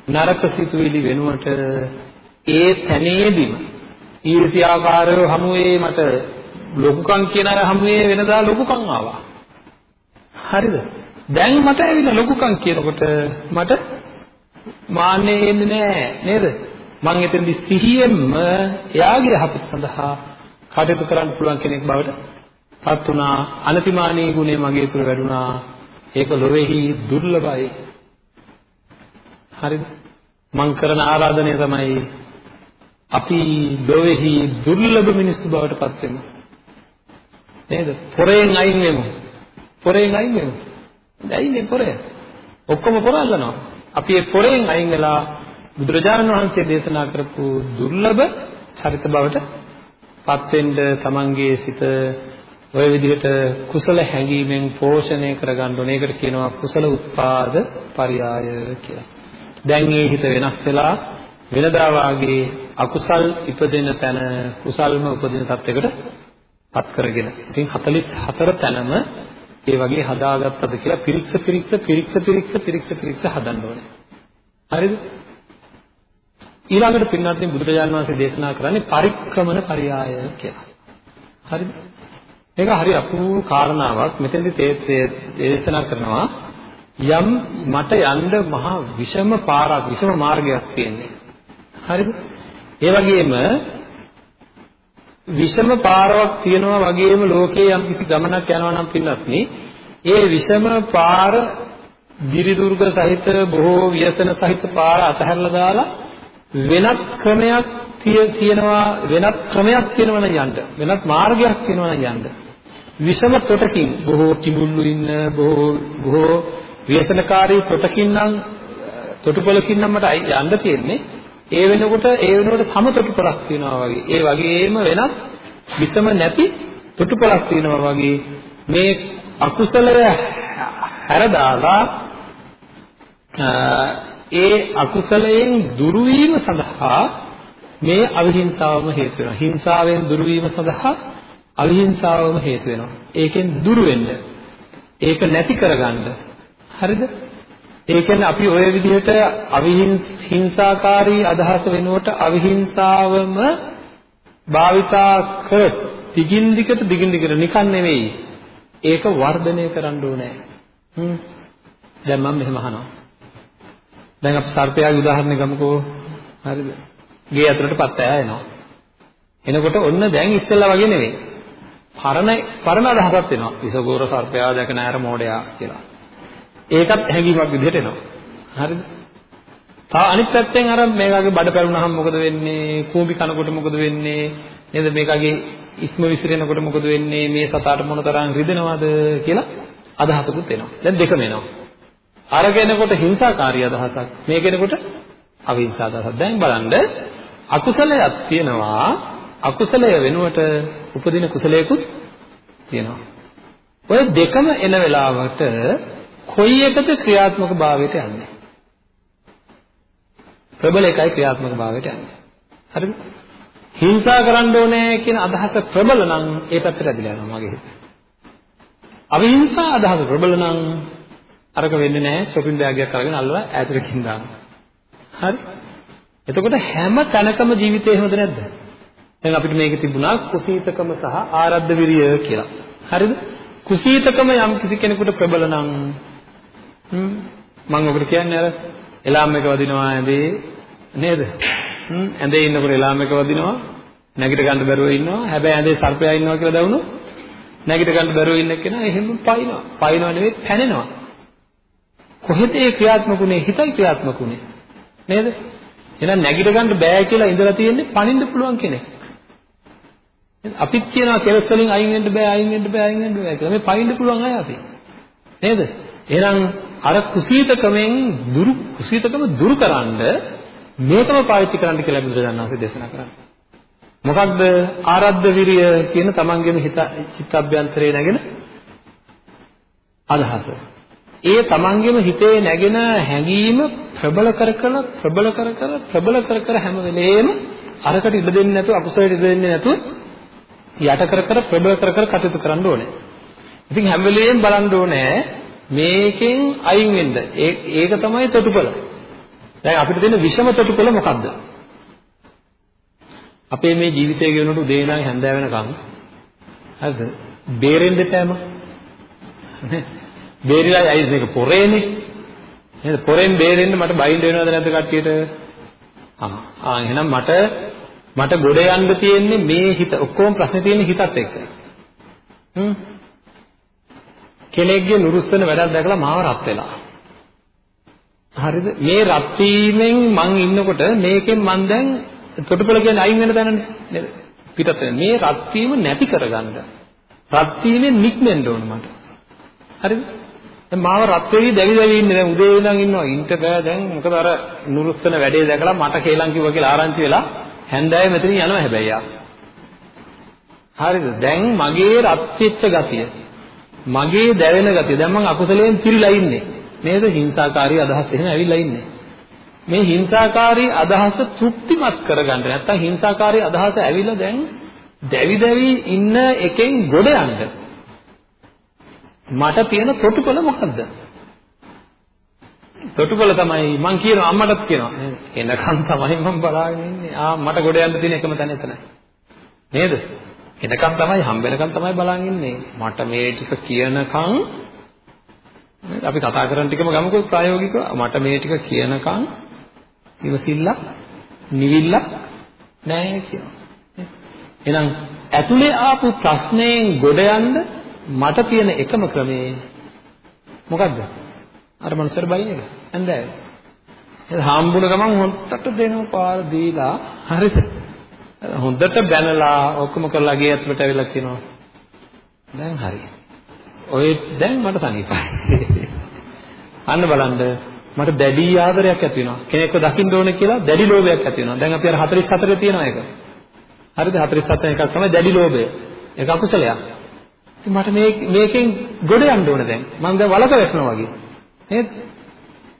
නරක සිතුවිලි වෙනුවට ඒ තැනේදීම ඊර්ෂ්‍යාකාරව හමුවේ මට ලොකුකම් කියන අය හමුවේ වෙනදා ලොකුකම් ආවා. හරිද? දැන් මට ඇවිල්ලා ලොකුකම් කියනකොට මට මාන්නේ එන්නේ නැහැ නේද? මං එතෙන්දි සිහියෙන්ම එයාගේ යහපත සඳහා කටයුතු කරන්න පුළුවන් කෙනෙක් බවට පත් වුණා. අනතිමානී ගුණය මගේ තුල වැඩුණා. ඒක ලොවේහි දුර්ලභයි. හරිද? මං කරන ආරාධනය තමයි අපි ලොවේහි දුර්ලභ මිනිස්සු බවට පත් වෙමු. නේද? පොරෙන් අයින් වෙමු. පොරෙන් අයින් වෙමු. දැයිනේ පොරය. ඔක්කොම පොරල්ලනවා. අපි ඒ පොරෙන් අයින් වෙලා බුදුරජාණන් වහන්සේ දේශනා කරපු දුර්ලභ චරිත බවට පත් වෙන්න තමන්ගේ සිත ඔය විදිහට කුසල හැඟීමෙන් පෝෂණය කරගන්න ඕනේ. ඒකට කියනවා කුසල උත්පාද පරියාය කියලා. දැන් මේ හිත වෙනස් වෙලා වෙනදා වාගේ අකුසල් ඉපදෙන තැන කුසල්ම උපදින තත්යකට පත් කරගෙන. ඉතින් 44 තැනම ඒ වගේ හදාගත්තද කියලා පිරික්ස පිරික්ස පිරික්ස පිරික්ස පිරික්ස පිරික්ස හදන්න ඕනේ. හරිද? ඊළඟට පින්වත්නි බුදුරජාණන් වහන්සේ දේශනා කරන්නේ පරික්‍රමන පරියාය කියලා. හරිද? මේක හරි අපූර්ව කාරණාවක්. මෙතෙන්දි දේශනා කරනවා යම් මට යන්න මහා විෂම පාරක් විෂම මාර්ගයක් තියෙන්නේ. හරිද? ඒ වගේම විෂම පාරක් තියෙනවා වගේම ලෝකේ යම් කිසි ගමනක් යනවා නම් පින්නත්නි ඒ විෂම පාර දිරිදුර්ග සහිත බොහෝ ව්‍යසන සහිත පාර අතහැරලා දාලා වෙනත් ක්‍රමයක් තියෙනවා වෙනත් ක්‍රමයක් තියෙනවා නම් යන්න වෙනත් මාර්ගයක් තියෙනවා නම් යන්න. විෂම තොටකින් බොහෝ කිඹුල්ලු ඉන්න බොහෝ බොහෝ ව්‍යසනකාරී තොටකින් නම් තොටුපළකින් නම් මට යන්න තියෙන්නේ. ඒ වෙනකොට ඒ වෙනකොට සම තොටුපළක් තියෙනවා වගේ ඒ වගේම වෙනත් විෂම නැති තොටුපළක් තියෙනවා වගේ මේ අකුසලය හැරදාලා ඒ අකුසලයෙන් දුරු වීම සඳහා මේ අවිහිංසාවම හේතු වෙනවා. හිංසාවෙන් දුරු වීම සඳහා අවිහිංසාවම හේතු වෙනවා. ඒකෙන් දුරු වෙන්න. ඒක නැති කරගන්න. හරිද? ඒ කියන්නේ අපි ওই විදිහට අවිහිංසාකාරී අදහස වෙනුවට අවිහිංසාවම භාවිතා කර දිගින් දිගට දිගින් දිගට නිකන් නෙවෙයි. ඒක වර්ධනය කරන්න ඕනේ. හ්ම්. දැන් මම මෙහෙම අහනවා. දැන් අපි සර්පයාගේ උදාහරණයක් ගමුකෝ. හරිද? ගේ ඇතුළට පත් ඇය එනවා. එනකොට ඔන්න දැන් ඉස්සෙල්ලා වගේ නෙවෙයි. පරණ පරණ අදහසක් එනවා. විසගෝර සර්පයා දැක නැර මොඩයා කියලා. ඒකත් හැඟීමක් විදිහට එනවා. හරිද? තව අනිත් පැත්තෙන් අර මේකගේ බඩ පැරුණාම මොකද වෙන්නේ? කූඹි කනකොට මොකද වෙන්නේ? නේද මේකගේ ඉස්ම විසිරෙනකොට මොකද වෙන්නේ? මේ සතාට මොන තරම් රිදෙනවද කියලා අදහසකුත් එනවා. දැන් දෙකම එනවා. අර කෙනෙකුට හිංසාකාරී අදහසක්, මේ කෙනෙකුට අවිහිංසා අදහසක්. දැන් බලන්න අකුසලයක් තියෙනවා. අකුසලය වෙනුවට උපදින කුසලයකුත් තියෙනවා. ඔය දෙකම එන වෙලාවට කොයි එකද ක්‍රියාත්මක භාවයට යන්නේ? ප්‍රබල එකයි ක්‍රියාත්මක භාවයට යන්නේ. හරිද? හිංසා කරන්න ඕනේ කියන අදහස ප්‍රබල නම් ඒ පැත්තට ඇදලා යනවා මගේ හිත. අවිහිංසා අදහස ප්‍රබල නම් අරක වෙන්නේ නැහැ shopping bag එකක් අරගෙන අල්ලලා ඈතටකින් දානවා. හරි? එතකොට හැම තැනකම ජීවිතේ එහෙමද නැද්ද? දැන් අපිට මේකේ තිබුණා කුසීතකම සහ ආරද්ධ විරිය කියලා. හරිද? කුසීතකම යම් කිසි කෙනෙකුට ප්‍රබල නම් මම ඔබට කියන්නේ අර එලාම් එක වදිනවා ඇඳේ නේද? හ්ම් ඇඳේ ඉන්නකොට එලාම් එක වදිනවා නැගිට ගන්න බැරුව ඉන්නවා. හැබැයි ඇඳේ සර්පයා ඉන්නවා කියලා දවුණොත් නැගිට ගන්න බැරුව ඉන්න කෙනා එහෙම පයින්නවා. පයින්ව නෙවෙයි පැනෙනවා. කොහෙද ඒ ක්‍රියාත්මකුනේ? හිතයි ක්‍රියාත්මකුනේ. නේද? එහෙනම් නැගිට ගන්න බෑ කියලා ඉඳලා තියෙන්නේ පණින්න පුළුවන් කෙනෙක්. අපිත් කියනවා කෙලස් වලින් අයින් වෙන්න බෑ අයින් වෙන්න බෑ අයින් වෙන්න බෑ කියලා. මේ පයින්න පුළුවන් අය අපි. නේද? එහෙනම් අර කුසීතකමෙන් දුරු කුසීතකම දුරු කරන්න මේකම පාවිච්චි කරන්න කියලා බුදුරජාණන් වහන්සේ දේශනා කරන්නේ. මොකක්ද ආරද්ධ විරිය කියන තමන්ගේම හිත චිත්තඅභ්‍යන්තරයේ නැගෙන අදහස. ඒ තමන්ගේම හිතේ නැගෙන හැඟීම ප්‍රබල කර කර ප්‍රබල කර කර ප්‍රබල කර කර හැම වෙලේම අරකට ඉඩ දෙන්නේ නැතුව අකුසලයට ඉඩ දෙන්නේ නැතුව යට කර කර ප්‍රබල කර කර කටයුතු කරන්න ඕනේ. ඉතින් හැම වෙලේම බලන්න ඕනේ මේකෙන් අයින් වෙන්න. ඒක තමයි තොටුපළ. දැන් අපිට තියෙන විෂම තොටුපළ මොකද්ද? අපේ මේ ජීවිතය ගෙවනට උදේ ඉඳන් හැන්දෑව වෙනකම් හරිද? බේරෙන්න දෙපෑම. බේරිලා අයිස් මේක පොරේනේ. නේද? පොරෙන් බේරෙන්න මට බයින්ඩ් වෙනවද නැද්ද කට්ටියට? ආ ආ එහෙනම් මට මට ගොඩ යන්න තියෙන්නේ මේ හිත ඔක්කොම ප්‍රශ්නේ තියෙන්නේ හිතත් එක්ක. හ්ම්. කෙනෙක්ගේ නුරුස්සන වැඩක් දැකලා මාව රත් වෙලා. හරිද? මේ රත් වීමෙන් මං ඉන්නකොට මේකෙන් මං දැන් තොටුපළ කියන්නේ අයින් වෙන තැනනේ නේද? පිටත් මේ රත් වීම නැති කරගන්න. රත් වීමෙන් නික්මෙන්න ඕන මට. හරිද? දැන් මාව රත් වෙවි දැවි දැවි ඉන්නේ දැන් උදේ ඉඳන් ඉන්නවා. ඉන්ට බෑ දැන් මොකද අර නුරුස්සන වැඩේ දැකලා මට කේලම් කිව්වා කියලා ආරංචි වෙලා හැන්දෑවේ මෙතනින් යනවා හැබැයි යා. හරිද? දැන් මගේ රත් වෙච්ච ගතිය. මගේ දැවෙන ගතිය. දැන් මං අකුසලයෙන් පිරීලා ඉන්නේ. නේද? හිංසාකාරී අදහස් එහෙම ඇවිල්ලා ඉන්නේ. මේ හිංසාකාරී අදහස තෘප්තිමත් කරගන්න නැත්තම් හිංසාකාරී අදහස ඇවිල්ලා දැන් දැවි දැවි ඉන්න එකෙන් ගොඩ යන්න මට තියෙන ප්‍රොටෝකෝල මොකද්ද? තොටුපළ තමයි මං කියනවා අම්මටත් කියනවා එනකන් තමයි මම බලාගෙන ඉන්නේ ආ මට ගොඩ යන්න තියෙන එකම තැන එතනයි නේද එනකන් තමයි හම්බෙනකන් තමයි බලාගෙන ඉන්නේ මට මේ ටික කියනකන් අපි කතා කරන ටිකම ගමුකෝ ප්‍රායෝගිකව මට මේ ටික කියනකන් ඉවසිල්ලක් නිවිල්ලක් නැහැ කියනවා එහෙනම් ඇතුලේ ආපු ප්‍රශ්නයෙන් ගොඩ යන්න මට තියෙන එකම ක්‍රමේ මොකද්ද අර මනුස්සර බයින් එක. හන්දෑ. ඒ හාම්බුන ගමන් හොන්දට දෙනවා පාර දීලා හරිද? හොඳට බැනලා ඔක්කොම කරලා ගේ ඇතුළට ඇවිල්ලා කියනවා. දැන් හරි. ඔය දැන් මට සනීපයි. අන්න බලන්න මට දැඩි ආදරයක් ඇති වෙනවා. කෙනෙක්ව දකින්න ඕනේ කියලා දැඩි ලෝභයක් ඇති වෙනවා. දැන් අපි අර 44 තියෙනවා ඒක. හරිද? 47 එකක් තමයි දැඩි ලෝභය. ඒක අකුසලයක්. ඉතින් මට මේ මේකෙන් ගොඩ යන්න ඕනේ දැන්. මම දැන් වලක වැටෙනවා වගේ. නේද?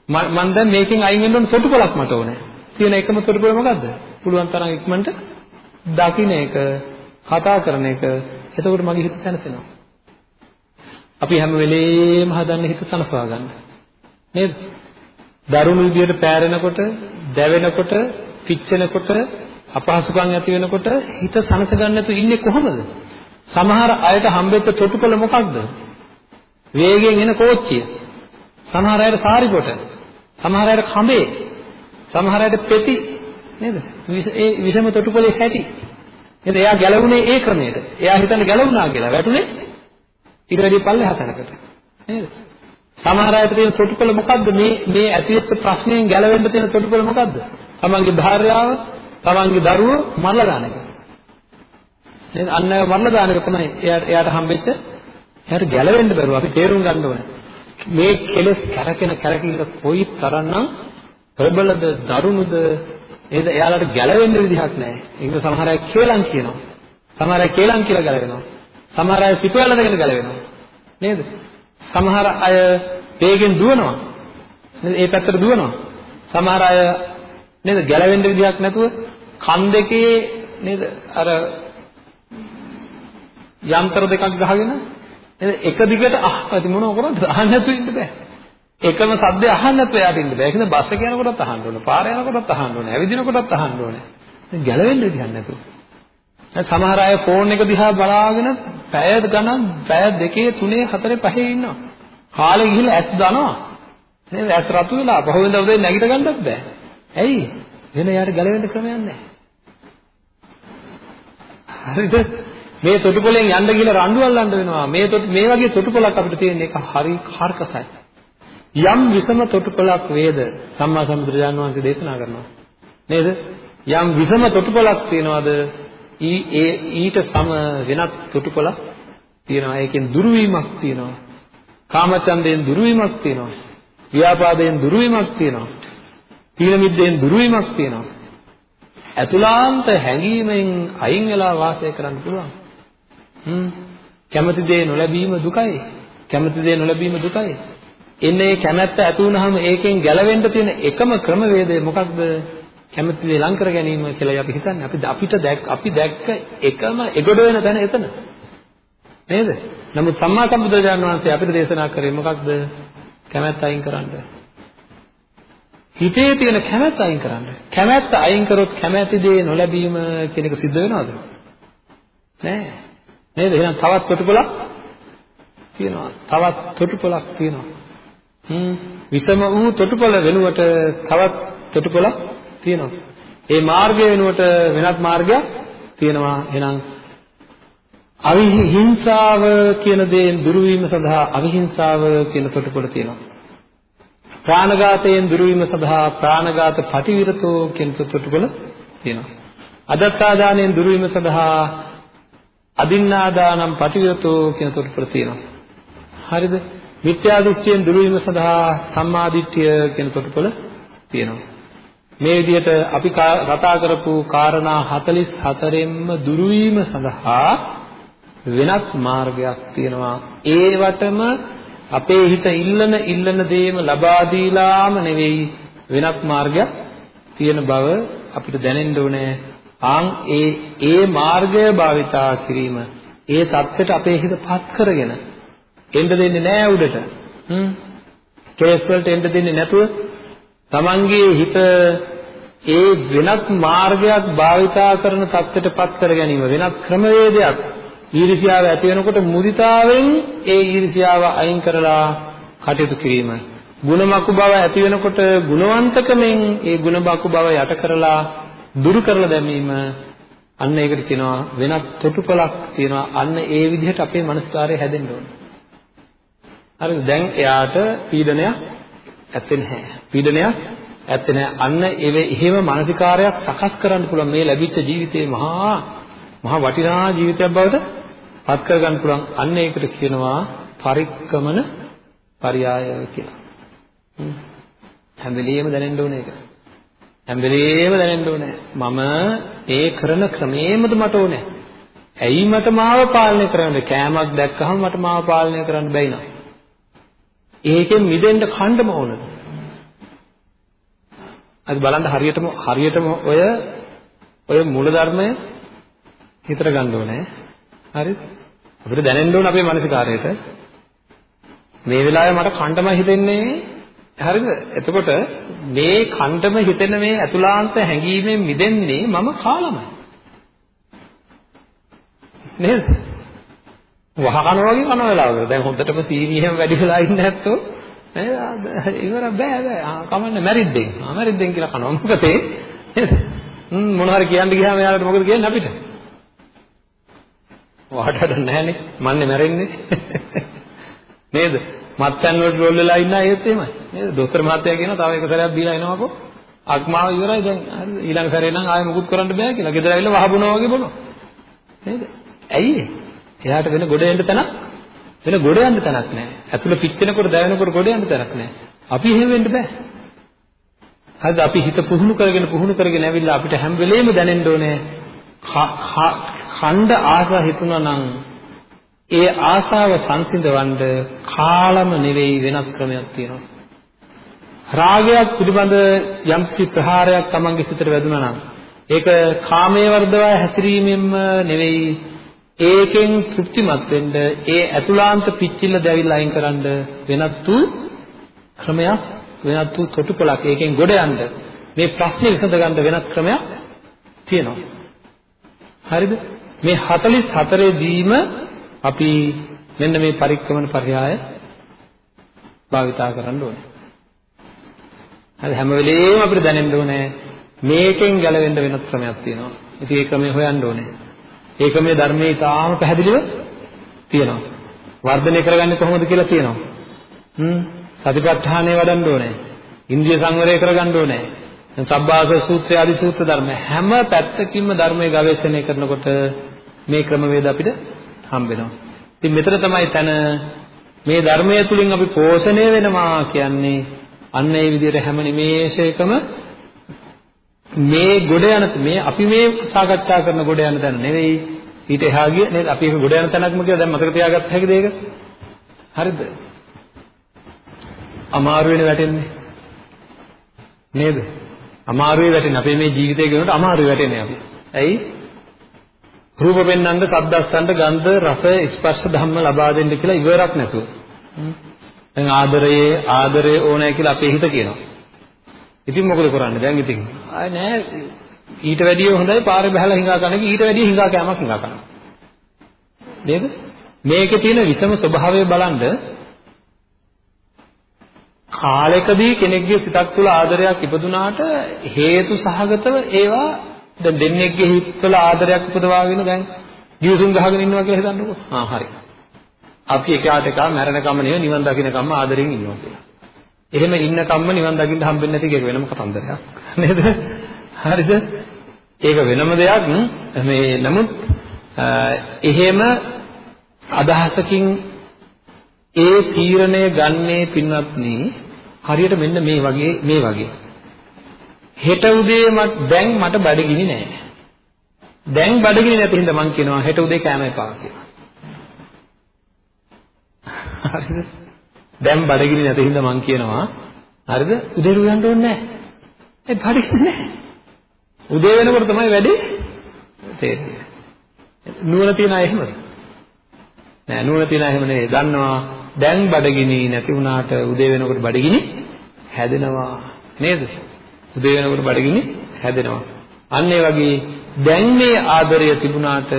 මම දැන් මේකෙන් අයින් වෙන්න ඕන තොටුපළක් මට ඕනේ. තියෙන එකම තොටුපළ මොකද්ද? පුළුවන් තරම් ඉක්මනට දකින්න එක, කතා කරන එක. එතකොට මගේ හිත සැනසෙනවා. අපි හැම වෙලේම හදන්නේ හිත සනසවා ගන්න. නේද? දරුණු විදියට පෑරෙනකොට, දැවෙනකොට, පිච්චෙනකොට, අපහසුකම් ඇති වෙනකොට හිත සනස ගන්න නැතුව ඉන්නේ කොහොමද? සමහර අයට හම්බෙච්ච තොටුපළ මොකක්ද? වේගයෙන් එන කෝච්චිය. සමහර අයට සාරිකොට, සමහර අයට කඹේ, සමහර අයට පෙති නේද? ඒ විෂම තොටුපළේ හැටි. නේද? එයා ගැලවුනේ ඒ ක්‍රමයට. එයා හිතන්නේ ගැලවුණා කියලා. වැටුනේ ඊට වැඩි පල්ලෙහා තැනකට. නේද? සමහර අයට තියෙන තොටුපළ මොකද්ද? මේ මේ ඇතිවෙච්ච ප්‍රශ්නයෙන් ගැලවෙන්න තියෙන තොටුපළ මොකද්ද? තමන්ගේ භාර්යාව, තමන්ගේ දරුවෝ මරලා දාන එක. නේද? අන්න ඒවා මරලා දාන එක තමයි එයාට එයාට හම්බෙච්ච එයාට ගැලවෙන්න බැරුව අපි තේරුම් ගන්න ඕනේ. මේ කෙලස් කැරකෙන කැරකිල්ල කොයි තරම්නම් ප්‍රබලද දරුණුද නේද? එයාලට ගැලවෙන්න විදිහක් නැහැ. ඒක සමහර අය කේලම් කියනවා. සමහර අය කේලම් කියලා ගැලවෙනවා. සමහර අය පිටුවල දෙගෙන ගැලවෙනවා. නේද? සමහර අය වේගෙන් දුවනවා. නේද? ඒ පැත්තට දුවනවා. සමහර අය නේද ගැලවෙන්න විදිහක් නැතුව කන් දෙකේ නේද අර යන්ත්‍ර දෙකක් ගහගෙන නේද එක දිගට අහපති මොනව කරන්නද අහන්න නැතුව ඉන්න බෑ. එකම සද්දේ අහන්න නැතුව යාට ඉන්න බෑ. ඒක නිසා බස් එක යනකොටත් අහන්න ඕනේ. පාර යනකොටත් අහන්න ඕනේ. ඇවිදිනකොටත් අහන්න ඕනේ. ගැලවෙන්න විදිහක් නැතුව. සමහර අය ෆෝන් එක දිහා බලාගෙන පැය ගණන් පැය දෙකේ තුනේ හතරේ පහේ ඉන්නවා. කාලේ ගිහිල්ලා ඇස් දනවා. නේද? ඇස් රතු වෙලා පහුවෙන්ද උදේ නැගිට ගන්නත් බෑ. ඇයි? වෙන යාට ගැලවෙන්න ක්‍රමයක් නැහැ. හරිද? මේ තොටුපළෙන් යන්න ගිහලා රණ්ඩු අල්ලන්න වෙනවා. මේ මේ වගේ තොටුපළක් අපිට තියෙන එක හරි කාර්කසයි. යම් විසම තොටුපළක් වේද සම්මා සම්බුදුරජාණන් වහන්සේ දේශනා කරනවා. නේද? යම් විසම තොටුපළක් තියනවාද ඊට සම වෙනත් තොටුපළක් තියෙනවා. ඒකෙන් දුර්වීමක් තියෙනවා. කාමචන්දයෙන් දුර්වීමක් තියෙනවා. ව්‍යාපාදයෙන් දුර්වීමක් තියෙනවා. තීන මිද්දෙන් දුර්වීමක් තියෙනවා. අතුලාන්ත හැඟීමෙන් අයින් වෙලා වාසය කරන්න පුළුවන්. හ්ම් කැමති දේ නොලැබීම දුකයි. කැමති දේ නොලැබීම දුකයි. එන්නේ කැමැත්ත ඇති වුනහම ඒකෙන් ගැලවෙන්න තියෙන එකම ක්‍රමවේදය මොකක්ද? කැමති දේ ලං කර ගැනීම කියලා අපි හිතන්නේ. අපි අපිට දැක් අපි දැක්ක එකම එගොඩ වෙන තැන එතන. නේද? නමුත් සම්මා සම්බුදුරජාණන් වහන්සේ අපිට දේශනා කරේ මොකක්ද? කැමැත්ත අයින් කරන්න. හිතේ තියෙන කැමැත්ත අයින් කරන්න. කැමැත්ත අයින් කරොත් කැමැති දේ නොලැබීම කියන එක සිද්ධ වෙනවද? නෑ. නේද? එහෙනම් තවත් තොටුපළක් තියෙනවා. තවත් තොටුපළක් තියෙනවා. හ්ම් විසම වූ තොටුපළ වෙනුවට තවත් තොටුපළක් තියෙනවා. ඒ මාර්ගය වෙනුවට වෙනත් මාර්ගයක් තියෙනවා. එහෙනම් අවිහිංසාව කියන දේෙන් දුරු වීම සඳහා අවිහිංසාව කියන තොටුපළ තියෙනවා. ප්‍රාණඝාතයෙන් දුරු වීම සඳහා ප්‍රාණඝාත පටිවිරතෝ කියන තොටුපළ තියෙනවා. අදත්තාදානයෙන් දුරු වීම සඳහා අදින්නාදානම් පටිවිරතෝ කියන තොටුපළ තියෙනවා. හරිද? මිත්‍යා දෘෂ්ටියෙන් දුරු වීම සඳහා සම්මාදිට්ඨිය කියන තොටුපළ තියෙනවා. මේ විදිහට අපි කතා කරපු කාරණා 44න්ම දුරු වීම සඳහා වෙනත් මාර්ගයක් තියෙනවා. ඒවටම අපේ හිත ඉල්ලන ඉල්ලන දේම ලබා දීලාම නෙවෙයි වෙනත් මාර්ගයක් තියෙන බව අපිට දැනෙන්න ඕනේ. ආන් ඒ ඒ මාර්ගය භාවිතා කිරීම ඒ தත්ත්වයට අපේ හිත පත් කරගෙන එන්න දෙන්නේ නැහැ උඩට. හ්ම්. කේස් වලට එන්න දෙන්නේ නැතුව තමන්ගේ හිත ඒ වෙනත් මාර්ගයක් භාවිතා කරන தත්ත්වයටපත් කර ගැනීම වෙනත් ක්‍රමවේදයක් ඊර්ෂ්‍යාව ඇති වෙනකොට මුදිතාවෙන් ඒ ඊර්ෂ්‍යාව අයින් කරලා කටයුතු කිරීම ගුණමකු බව ඇති වෙනකොට ගුණවන්තකමෙන් ඒ ගුණබකු බව යට කරලා දුරු කරලා දැමීම අන්න ඒකට කියනවා වෙනත් තොටුපළක් තියෙනවා අන්න ඒ විදිහට අපේ මනස්කාරය හැදෙන්න ඕනේ හරිද දැන් එයාට පීඩනයක් ඇත්තේ නැහැ පීඩනයක් ඇත්තේ නැහැ. අන්න ඒ එහෙම මානසිකාරයක් සකස් කරන්න පුළුවන් මේ ලැබිච්ච ජීවිතේ මහා මහා වටිනා ජීවිතයක් බවට පත් කරගන්න පුළුවන්. අන්න ඒකට කියනවා පරික්කමන පරියාය කියලා. හැම වෙලෙම දැනෙන්න ඕනේ ඒක. හැම වෙලෙම දැනෙන්න ඕනේ. මම ඒ කරන ක්‍රමේමද මට ඕනේ. ඇයි මට මාව පාලනය කරන්න කෑමක් දැක්කහම මට මාව පාලනය කරන්න බැයි නෝ. ඒකෙන් මිදෙන්න කණ්ඩම ඕනද? අද බලන්න හරියටම හරියටම ඔය ඔය මූලධර්මය හිතට ගන්න ඕනේ. හරිද? අපිට දැනෙන්න ඕන අපේ මානසිකාරයට මේ වෙලාවේ මට කණ්ඩම හිතෙන්නේ හරිද? එතකොට මේ කණ්ඩම හිතෙන මේ අතුලාන්ත හැඟීමෙන් මිදෙන්නේ මම කාලමයි. නේද? වහ කනවා වගේ කන වෙලාවකට. දැන් හොඳටම සීනියම වැඩි වෙලා ඉන්නේ නැත්තෝ නේද? ඉවර බෑ බෑ. ආ කමන්නේ මැරිද්දෙන්. ආ මැරිද්දෙන් කියලා කනවා. මොකද ඒ නේද? හ්ම් මොන හරි කියන්න ගියාම එයාලට මොකද කියන්නේ අපිට? වාටට නැහනේ. මන්නේ මැරෙන්නේ. නේද? මත්යන් වලට රෝල් වෙලා ඉන්න අයත් එහෙමයි. නේද? දොස්තර මහත්තයා කියනවා තව එක සැරයක් බීලා එනවාකෝ. අක්මාව ඉවරයි දැන්. හරිද? ඊළඟ සැරේ නම් ආයෙ මුකුත් කරන්න බෑ කියලා. ගෙදර ඇවිල්ලා වහබුනවා වගේ බොනවා. නේද? ඇයි එයාට වෙන ගොඩ එන්න තැනක් වෙන ගොඩ යන්න තැනක් නැහැ. ඇතුළ පිච්චෙනකොට දැවෙනකොට ගොඩ යන්න තැනක් නැහැ. අපි එහෙම වෙන්න බෑ. හරිද? අපි හිත පුහුණු කරගෙන පුහුණු කරගෙන ඇවිල්ලා අපිට හැම වෙලෙම දැනෙන්න ඕනේ ඛණ්ඩ ආසා හිතුණා නම් ඒ ආසාව සංසිඳවන්න කාලම නෙවෙයි වෙනත් ක්‍රමයක් තියෙනවා. රාගයක් පිළිබඳ යම්කිසි ප්‍රහාරයක් Tamange සිතට වැදුනා නම් ඒක කාමයේ වර්ධවා හැසිරීමෙන්ම නෙවෙයි ඒකෙන් තෘප්තිමත් වෙන්න ඒ ඇතුලාන්ත පිච්චිල්ල දැවිලා අයින් කරන්න වෙනත් වූ ක්‍රමයක් වෙනත් වූ තොටුපළක් ඒකෙන් ගොඩ යන්න මේ ප්‍රශ්නේ විසඳ ගන්න වෙනත් ක්‍රමයක් තියෙනවා. හරිද? මේ 44 දීම අපි මෙන්න මේ පරික්‍රමන පරයය භාවිතා කරන්න ඕනේ. හරි හැම වෙලෙම අපිට දැනෙන්න ඕනේ මේකෙන් ගැලවෙන්න වෙනත් ක්‍රමයක් තියෙනවා. ඉතින් ඒ ක්‍රමය හොයන්න ඕනේ. ඒ ක්‍රමය ධර්මයේ ඉතාම පැහැදිලිව තියෙනවා. වර්ධනය කරගන්නේ කොහොමද කියලා තියෙනවා. හ්ම් සතිපට්ඨානය වඩන්න ඕනේ. ඉන්ද්‍රිය සංවරය කරගන්න ඕනේ. සබ්බාස සූත්‍රය ආදී සූත්‍ර ධර්ම හැම පැත්තකින්ම ධර්මයේ ගවේෂණය කරනකොට මේ ක්‍රමවේද අපිට හම්බ වෙනවා. ඉතින් මෙතන තමයි තන මේ ධර්මයේ තුලින් අපි පෝෂණය වෙනවා කියන්නේ අන්න ඒ විදිහට හැම නිමේෂයකම මේ ගොඩ යන මේ අපි මේ සාකච්ඡා කරන ගොඩ යන තැන නෙවෙයි. ඊට එහා ගිය නේද අපි ඒක ගොඩ යන තැනක්ම කියලා දැන් මතක තියාගත්ත හැකිද ඒක? හරිද? අමාරු වෙන වැටෙන්නේ. නේද? අමාරුවේ වැටෙන්නේ. අපේ මේ ජීවිතය ගෙනට අමාරුවේ වැටෙන්නේ අපි. ඇයි? රූප පෙන්වන්න, ශබ්දස්සන්න, ගන්ධ, රස, ස්පර්ශ ධම්ම ලබා දෙන්න කියලා ඉවරක් නැතුව. දැන් ආදරයේ ආදරය ඕනෑ කියලා අපේ හිත කියනවා. ඉතින් මොකද කරන්නේ? දැන් ඉතින් ආය නෑ ඊට වැඩිය හොඳයි පාරේ බහලා හිඟා කන එක ඊට වැඩිය හිඟා කෑමක් හිඟා කරනවා. නේද? මේකේ තියෙන විසම ස්වභාවය බලන්න කාලයකදී කෙනෙක්ගේ සිතක් තුළ ආදරයක් ඉපදුනාට හේතු සහගතව ඒවා දැන් දෙන්නෙක්ගේ හිත තුළ ආදරයක් උපදවාගෙන දැන් ගිවිසුම් ගහගෙන ඉන්නවා කියලා හිතන්නකෝ. ආ හරි. අපි එකාට එකා මැරෙනකම නෙවෙයි නිවන් දකින්නකම ආදරෙන් ඉන්නවා කියලා. එහෙම ඉන්න කම්ම නිවන් දකින්න හම්බෙන්නේ නැති එක වෙනම කතන්දරයක්. නේද? හරිද? ඒක වෙනම දෙයක්. මේ නමුත් එහෙම අදහසකින් ඒ තීරණය ගන්නේ පින්වත්නි හරියට මෙන්න මේ වගේ මේ වගේ. හෙට උදේ මට දැන් මට බඩගිනි නෑ. දැන් බඩගිනි නැති හින්දා මං කියනවා හෙට උදේ කෑම එපා කියලා. හරිද? දැන් බඩගිනි නැති හින්දා මං කියනවා හරිද? උදේට උයන්න ඕනේ නැහැ. ඒ බඩගිනි නැහැ. උදේ වෙනකොට තමයි වැඩේ තේරෙන්නේ. නුවණ තියන අය එහෙමද? නෑ නුවණ තියන අය එහෙම නෙවෙයි. දන්නවා දැන් බඩගිනි නැති වුණාට උදේ වෙනකොට බඩගිනි හැදෙනවා. නේද? උදේ වෙනකොට බඩගිනි හැදෙනවා. අන්න ඒ වගේ දැන් මේ ආදරය තිබුණාට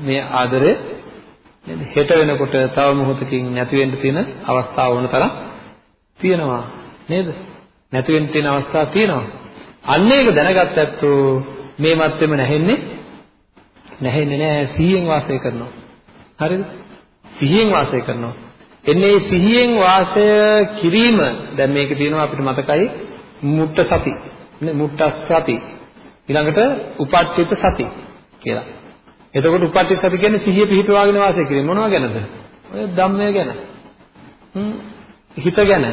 මේ ආදරය නේද? හෙට වෙනකොට තව මොහොතකින් නැති වෙන්න තියෙන අවස්ථා වුණ තරම් තියෙනවා නේද? නැති වෙන්න තියෙන අවස්ථා තියෙනවා. අන්න ඒක දැනගත්ත ඇත්තෝ මේ මත්තෙම නැහෙන්නේ නැහෙන්නේ නැහැ සිහියෙන් වාසය කරනවා. හරිද? සිහියෙන් වාසය කරනවා. එන්නේ සිහියෙන් වාසය කිරීම දැන් මේක තියෙනවා අපිට මතකයි මුට්ට සති නේ මුට්ට සති ඊළඟට උපට්ඨිත සති කියලා. එතකොට උපට්ඨි සති කියන්නේ සිහිය පිහිටවාගෙන වාසය කිරීම මොනවා ගැනද? ඔය ධම්මය ගැන. හ්ම් හිත ගැන.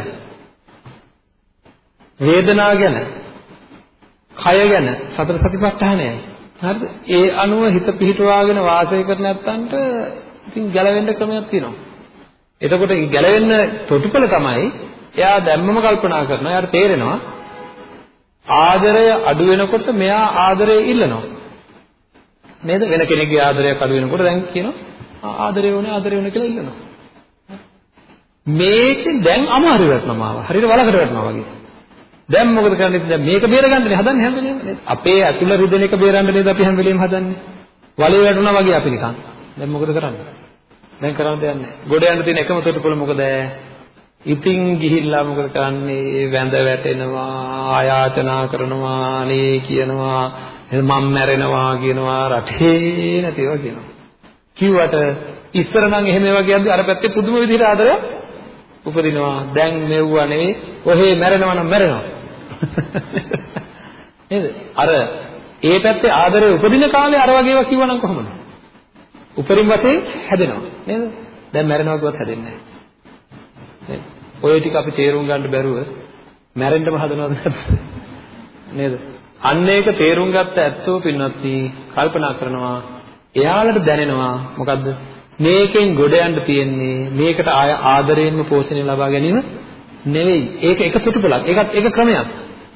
වේදනාව ගැන. කය ගැන සතර සතිපට්ඨානයයි. හරිද? ඒ අනුව හිත පිහිටවාගෙන වාසය කර නැත්තන්ට ඉතින් ගැලවෙන්න ක්‍රමයක් තියෙනවා. එතකොට ගැලවෙන්න තොටුපළ තමයි එයා දැම්මම කල්පනා කරනවා. එයාට තේරෙනවා ආදරය අඩු වෙනකොට මෙයා ආදරය ඉල්ලනවා. නේද? වෙන කෙනෙක්ගේ ආදරයක් අඩු වෙනකොට දැන් කියනවා ආදරය ඕනේ ආදරය ඕනේ කියලා ඉල්ලනවා. මේකෙන් දැන් අමාරු වෙනවා මාව. හරියට වලකට වැටෙනවා වගේ. දැන් මොකද කරන්නේ? දැන් මේක බේරගන්නනේ හදන්නේ හැම වෙලේම නේද? අපේ ඇතුළ රිදෙන එක බේරන්න නේද අපි හැම වෙලේම හදන්නේ? වලේ වැටුණා වගේ අපි නිකන්. දැන් මොකද කරන්නේ? දැන් කරන්න දෙයක් නැහැ. ගොඩ යන්න තියෙන එකම තොටුපොළ මොකද? ඉතින් ගිහිල්ලා මොකද කරන්නේ? වැඳ වැටෙනවා, ආයාචනා කරනවා, අනේ කියනවා මම මැරෙනවා කියනවා රටේ නැති ඒවා කියනවා. කිව්වට ඉස්සර නම් එහෙම ඒවා කියද්දි අර පැත්තේ පුදුම විදිහට ආදරයක් උපදිනවා. දැන් මෙව්වා නෙවෙයි. ඔහේ මැරෙනවා නම් මැරෙනවා. නේද? අර ඒ පැත්තේ ආදරේ උපදින කාලේ අර වගේ ඒවා කිව්වනම් කොහොමද? උපරිම වශයෙන් හැදෙනවා. නේද? දැන් මැරෙනවා කිව්වත් හැදෙන්නේ නැහැ. ඔය ටික අපි තේරුම් ගන්න බැරුව මැරෙන්නම හදනවද නේද? අන්න ඒක තේරුම් ගත්ත ඇත්තෝ පින්වත්නි කල්පනා කරනවා එයාලට දැනෙනවා මොකද්ද? මේකෙන් ගොඩ යන්න තියෙන්නේ මේකට ආය ආදරයෙන්ම පෝෂණය ලබා ගැනීම නෙවෙයි. ඒක එක සුටුපලක්. ඒකත් ඒක ක්‍රමයක්.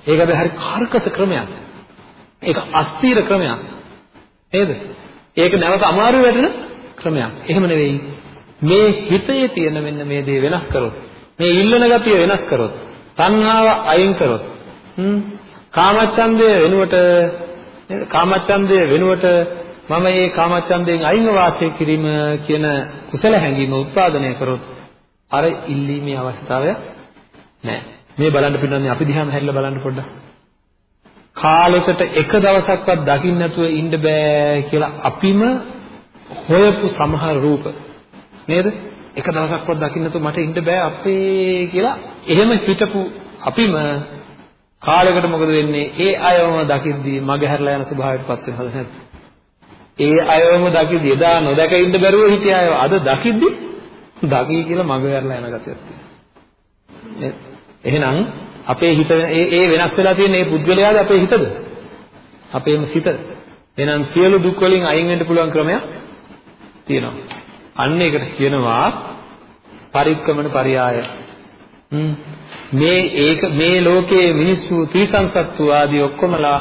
ඒක හැබැයි හරි කාර්කස ක්‍රමයක්. ඒක අස්තීර ක්‍රමයක්. නේද? ඒක නැවත අමාරු වෙන ක්‍රමයක්. එහෙම නෙවෙයි. මේ හිතේ තියෙන මෙන්න මේ දේ වෙනස් කරොත් මේ ඉල්ලන ගතිය වෙනස් කරොත් තණ්හාව අයින් කරොත් කාමච්ඡන්දය වෙනුවට කාමච්ඡන්දය වෙනුවට මම මේ කාමච්ඡන්දයෙන් අයින්ව වාසය කිරීම කියන කුසල හැඟීම උත්පාදනය කරොත් අර ඉල්ලීමේ අවස්ථාවය නැහැ. මේ බලන්න පින්නන්නේ අපි දිහාම හැරිලා බලන්න පොඩ්ඩක්. කාලයකට එක දවසක්වත් දකින්න නැතුව ඉන්න බෑ කියලා අපිම හොයපු සමහර රූප නේද? එක දවසක්වත් දකින්න නැතුව මට ඉන්න බෑ අපේ කියලා එහෙම හිටපු අපිම කාලයකට මොකද වෙන්නේ? ඒ අයවම දකිද්දී මග හැරලා යන ස්වභාවයටපත් වෙනවද නැද්ද? ඒ අයවම දකිද්දී එදා නොදක ඉන්න බැරුව හිටිය අය අද දකිද්දී දකි කියලා මග හැරලා යන ගතියක් තියෙනවා. එහෙනම් අපේ හිත ඒ ඒ වෙනස් වෙලා තියෙන මේ පුද්ගලයාද අපේ හිතද? අපේම සිත. එහෙනම් සියලු දුක් වලින් අයින් වෙන්න පුළුවන් ක්‍රමයක් තියෙනවා. අන්න ඒකට කියනවා පරික්‍රමන පරියාය. මේ ඒක මේ ලෝකයේ මිනිස්සු තීසංසත්තු ආදී ඔක්කොමලා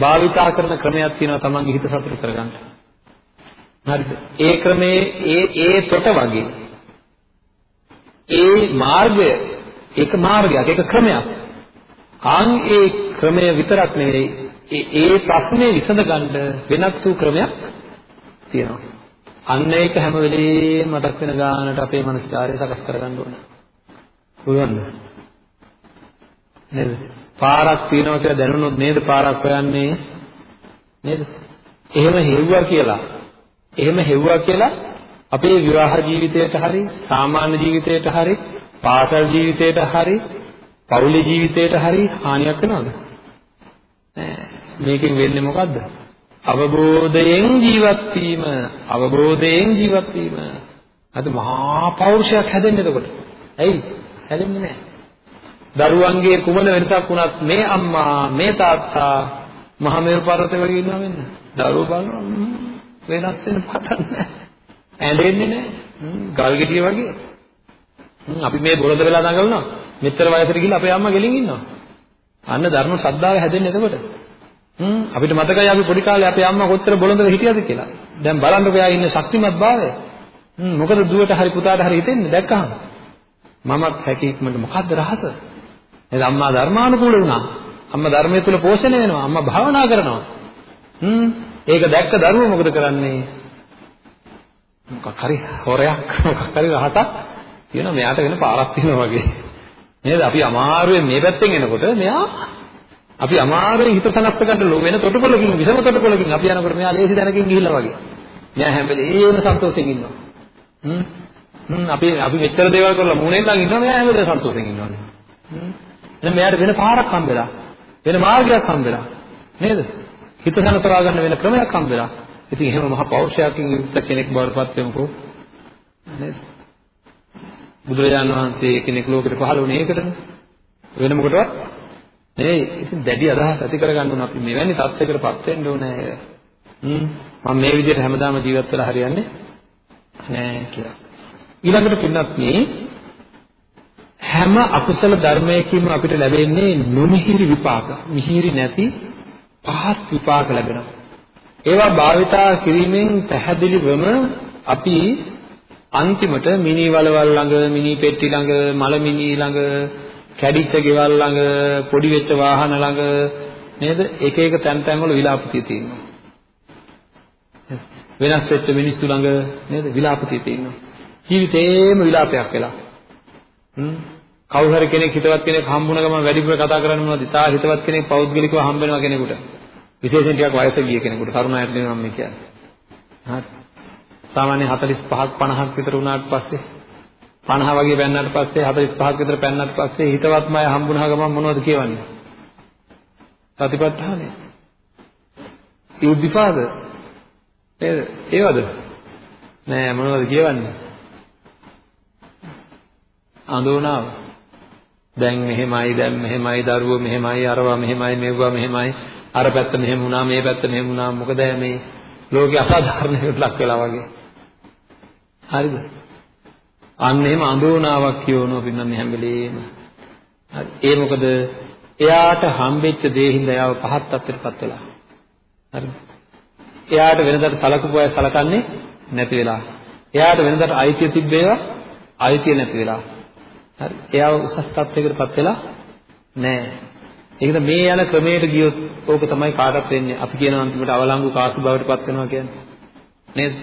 භාවිතා කරන ක්‍රමයක් තියෙනවා තමන්ගේ හිත සතුට කරගන්න. හරිද? ඒ ක්‍රමේ ඒ ඒ තොට වගේ ඒ මාර්ගය ඒක මාර්ගයක් ඒක ක්‍රමයක්. ආන් ඒ ක්‍රමය විතරක් නෙවෙයි ඒ ඒ ප්‍රශ්නේ විසඳගන්න වෙනත් වූ ක්‍රමයක් තියෙනවා. අන්න ඒක හැම වෙලේම මතක් වෙන ගානට අපේ මනසකාරය සකස් කරගන්න ඕනේ. පුළුවන්ද? නේද? පාරක් තියෙනවා කියලා දැනුනොත් නේද පාරක් හොයන්නේ? නේද? එහෙම හෙව්වා කියලා. එහෙම හෙව්වා කියලා අපේ විවාහ ජීවිතයට හරි, සාමාන්‍ය ජීවිතයට හරි, පාසල් ජීවිතයට හරි, පෞලි ජීවිතයට හරි හානියක් වෙනවද? මේකෙන් වෙන්නේ මොකද්ද? අවබෝධයෙන් ජීවත් වීම, අවබෝධයෙන් ජීවත් වීම. අද මහා පෞරුෂයක් හැදෙන්නේ එතකොට. ඇයි? හැදෙන්නේ නැහැ. දරුවන්ගේ කුමන වෙනසක් වුණත් මේ අම්මා මේ තාත්තා මහා මේරු පර්වතේ වගේ ඉන්නවා වෙන්න. දරුවෝ බලනවා වෙනස් වෙන පටන් නැහැ. ඇඬෙන්නේ නැහැ. ගල් ගෙඩිය වගේ. අපි මේ බොළඳ වෙලා දඟලනවා. මෙච්චර වයසට ගිහිල්ලා අපේ අම්මා ගෙලින් ඉන්නවා. අන්න ධර්ම ශ්‍රද්ධාව හැදෙන්නේ එතකොට. හ්ම් අපිට මතකයි අපි පොඩි කාලේ අපේ අම්මා කොච්චර බොළඳව හිටියද කියලා. දැන් බලන්නකෝ එයා ඉන්න ශක්තිමත් භාවය. හ්ම් මොකද දුවට හරි පුතාට හරි හිතෙන්නේ දැක්කහම. මමත් හැකීක්මට මොකද්ද රහස? නේද අම්මා ධර්මානුකූල වුණා. අම්මා ධර්මයේ තුල පෝෂණය වෙනවා. අම්මා භාවනා කරනවා. හ්ම් ඒක දැක්ක දරුවෝ මොකද කරන්නේ? මොකක් හරි හොරයක් මොකක් හරි රහසක් කියනවා මෙයාට වෙන පාරක් තියෙනවා වගේ. නේද? අපි අමාරුවෙන් මේ පැත්තෙන් එනකොට මෙයා අපි අමාරුවෙන් හිත සනස්ස ගන්න ලෝ වෙන තොටුපළකින් විසම තොටුපළකින් අපි යනකොට මෙයා ලේසි දැනකින් ගිහිල්ලා වගේ. මෙයා හැම වෙලේම සන්තෝෂයෙන් ඉන්නවා. හ්ම් හ්ම් අපි අපි මෙච්චර දේවල් කරලා මූණෙන් ළඟ ඉන්නවා මෙයා හැම වෙලේම සන්තෝෂයෙන් ඉන්නවානේ. හ්ම් එහෙනම් මෙයාට වෙන පාරක් හම්බෙලා වෙන මාර්ගයක් හම්බෙලා නේද? හිත සනසවා ගන්න වෙන ක්‍රමයක් හම්බෙලා. ඉතින් එහෙම මහ පෞරුෂයකින් යුක්ත කෙනෙක් බවට පත් වෙමුකෝ. නේද? බුදුරජාණන් වහන්සේ කෙනෙක් ලෝකෙට පහළ වුණේ ඒකටනේ. වෙන මොකටවත් නෙවෙයි. ඉතින් දැඩි අදහස් ඇති කරගන්න ඕන අපි මෙවැනි තත්යකටපත් වෙන්න ඕනේ. හ්ම් මම මේ විදිහට හැමදාම ජීවත් වෙලා හරියන්නේ නෑ කියලා. ඊළඟට පින්නත් මේ හැම අකුසල ධර්මයකින්ම අපිට ලැබෙන්නේ නොමිහිරි විපාක. මිහිරි නැති පහත් විපාක ලැබෙනවා. ඒවා භාවිතා කිරීමෙන් පැහැදිලිවම අපි අන්තිමට මිනි වලවල් ළඟ, මිනි පෙට්ටි ළඟ, මල මිනි ළඟ, කැඩිච්ච ගෙවල් ළඟ, පොඩි වෙච්ච වාහන ළඟ නේද? එක එක තැන් තැන් වල විලාපතිය තියෙනවා. වෙනස් වෙච්ච මිනිස්සු ළඟ නේද? විලාපතිය තියෙනවා. ජීවිතේම විලාපයක් වෙලා. හ්ම් කවුරු හරි කෙනෙක් හිතවත් කෙනෙක් හම්බුන ගමන් වැඩිපුර කතා කරන්නේ මොනවද? ඉතා හිතවත් කෙනෙක් පෞද්ගලිකව හම්බ වෙනවා කෙනෙකුට. විශේෂයෙන් ටිකක් වයස ගිය කෙනෙකුට තරුණයෙක් නෙවෙයි මම කියන්නේ. හරි. සාමාන්‍ය 45ක් 50ක් විතර වුණාට පස්සේ 50 වගේ පෙන්නට පස්සේ 45ක් විතර පෙන්නට පස්සේ හිතවත්ම අය හම්බුනා ගමන් මොනවද කියවන්නේ? සතිපට්ඨානය. ඉද්ධිපාද නේද? ඒවද? නෑ මොනවද කියවන්නේ? අඳුනාව. දැන් මෙහෙමයි දැන් මෙහෙමයි දරුවෝ මෙහෙමයි අරවා මෙහෙමයි මෙව්වා මෙහෙමයි. අර පැත්ත මෙහෙම වුණා මේ පැත්ත මෙහෙම වුණා. මොකද මේ ලෝකේ අසාධාරණයකට ලක් වෙලා වගේ. හරිද? අන්න එහෙම අඳෝනාවක් කියවනවා පින්නන්නේ හැම වෙලේම. හරි. ඒ මොකද? එයාට හම්බෙච්ච දේ හින්දා එයාව පහත් තත්ත්වයටපත් වෙලා. හරිද? එයාට වෙනදාට සලකපු අය සලකන්නේ නැති වෙලා. එයාට වෙනදාට අයිතිය තිබ්බේවා අයිතිය නැති වෙලා. හරි එයාව උසස් තත්ත්වයකටපත් වෙලා නැහැ ඒකද මේ යන ක්‍රමයට ගියොත් ඕක තමයි කාටත් වෙන්නේ. අපි කියන අන්තිමට අවලංගු කාසු බවට පත් වෙනවා කියන්නේ. නේද?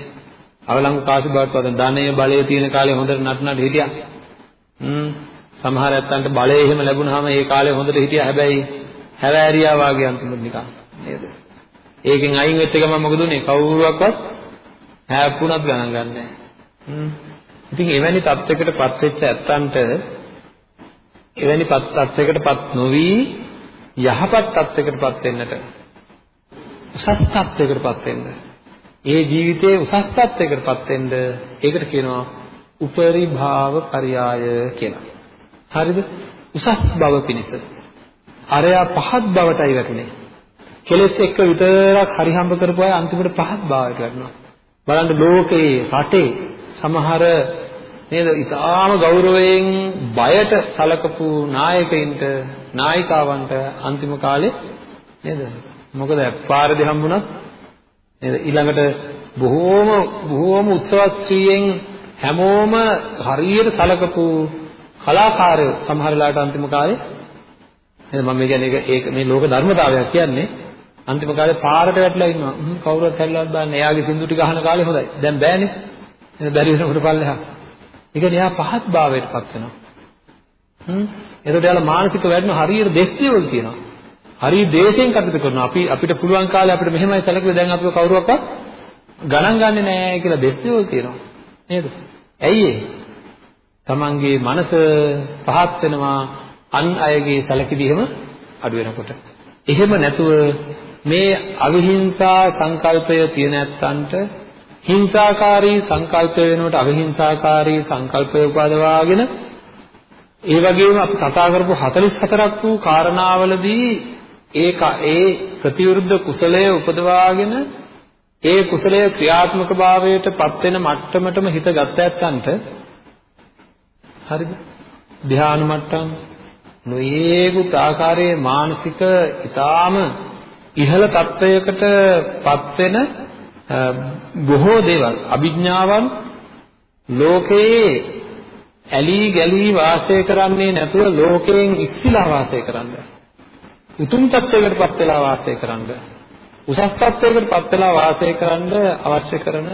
අවලංගු කාසු බවට පත් වෙන ධනය බලය තියෙන කාලේ හොඳට නටනට හිටියා. හ්ම් සමහර ඇත්තන්ට බලය එහෙම ලැබුණාම ඒ කාලේ හොඳට හිටියා. හැබැයි හැවෑරියා වාගේ අන්තිමට නිකන් නේද? ඒකෙන් අයින් වෙච්ච ගමන් මොකද උනේ? කවුරුවක්වත් හැප්පුණත් ගණන් ගන්නෑ. හ්ම් ඉතින් එවැනි තත්යකටපත් වෙච්ච ඇත්තන්ට එවැනි තත්යකටපත් නොවි යහපත් තත්යකටපත් වෙන්නට උසස් තත්යකටපත් වෙන්න ඒ ජීවිතයේ උසස් තත්යකටපත් වෙන්න ඒකට කියනවා උපරිභාව පරියාය කියලා. හරිද? උසස් බව පිණිස. අරයා පහත් බවටයි වැටුනේ. කෙලෙස් එක්ක විතරක් හරි හම්බ කරපු අය අන්තිමට පහත් භාවයට වැටෙනවා. බලන්න ලෝකේ රටේ සමහර නේද? ඊටාම ගෞරවයෙන් බයට සලකපු නායකයින්ට නායිකාවන්ට අන්තිම කාලේ නේද? මොකද පාරදී හම්බුණත් නේද? ඊළඟට බොහෝම බොහෝම උත්සවස්ත්‍රියෙන් හැමෝම හරියට සලකපු කලාකාරයෝ සමහර වෙලාවට අන්තිම කාලේ නේද මම කියන්නේ ඒක මේ ලෝක ධර්මතාවයක් කියන්නේ අන්තිම කාලේ පාරට වැටලා ඉන්නවා. කවුරුත් හැල්ලවත් දාන්නේ. එයාගේ සින්දු ටික අහන කාලේ හොඳයි. දැන් බෑනේ. නේද? බැරි වෙනකොට පල්ලෙහා. ඒ කියන්නේ එයා පහත් භාවයට පත් වෙනවා. හ්ම්. එතකොට එයාලා මානසික වැඩන හරියට දෙස්තියවල තියෙනවා. හරිය දේශයෙන් කටයුතු කරනවා. අපි අපිට පුළුවන් කාලේ අපිට මෙහෙමයි සැලකුවේ දැන් අපිව කවුරුවක්වත් ගණන් ගන්නෙ නෑ කියලා දෙස්තියවල තියෙනවා. නේද? ඇයි ඒ? තමන්ගේ මනස පහත් වෙනවා අන් අයගේ සැලකිලිම අඩු වෙනකොට. එහෙම නැතුව මේ අවිහිංසා සංකල්පය තියෙන ඇත්තන්ට හිංසාකාරී සංකල්ප වෙනුවට අවිහිංසාකාරී සංකල්පය උපදවාගෙන ඒ වගේම අපි කතා කරපු 44ක් වූ කාරණාවලදී ඒ ඒ ප්‍රතිවිරුද්ධ කුසලය උපදවාගෙන ඒ කුසලය ක්‍රියාත්මක භාවයට පත් වෙන මට්ටමටම හිත ගත්ත ඇත්තන්ට හරිද? ධ්‍යාන මට්ටම් නොයේකුත් ආකාරයේ මානසික ඊටාම ඉහළ තත්වයකට පත් වෙන බොහෝ දේවල් අභිඥාවන් ලෝකයේ ඇලී ගලී වාසය කරන්නේ නැතුව ලෝකයෙන් ඉස්සිලා වාසය කරන්න. උතුම් තත්වයකටපත් වෙලා වාසය කරන්න. උසස් තත්වයකටපත් වෙලා වාසය කරන්න අවශ්‍ය කරන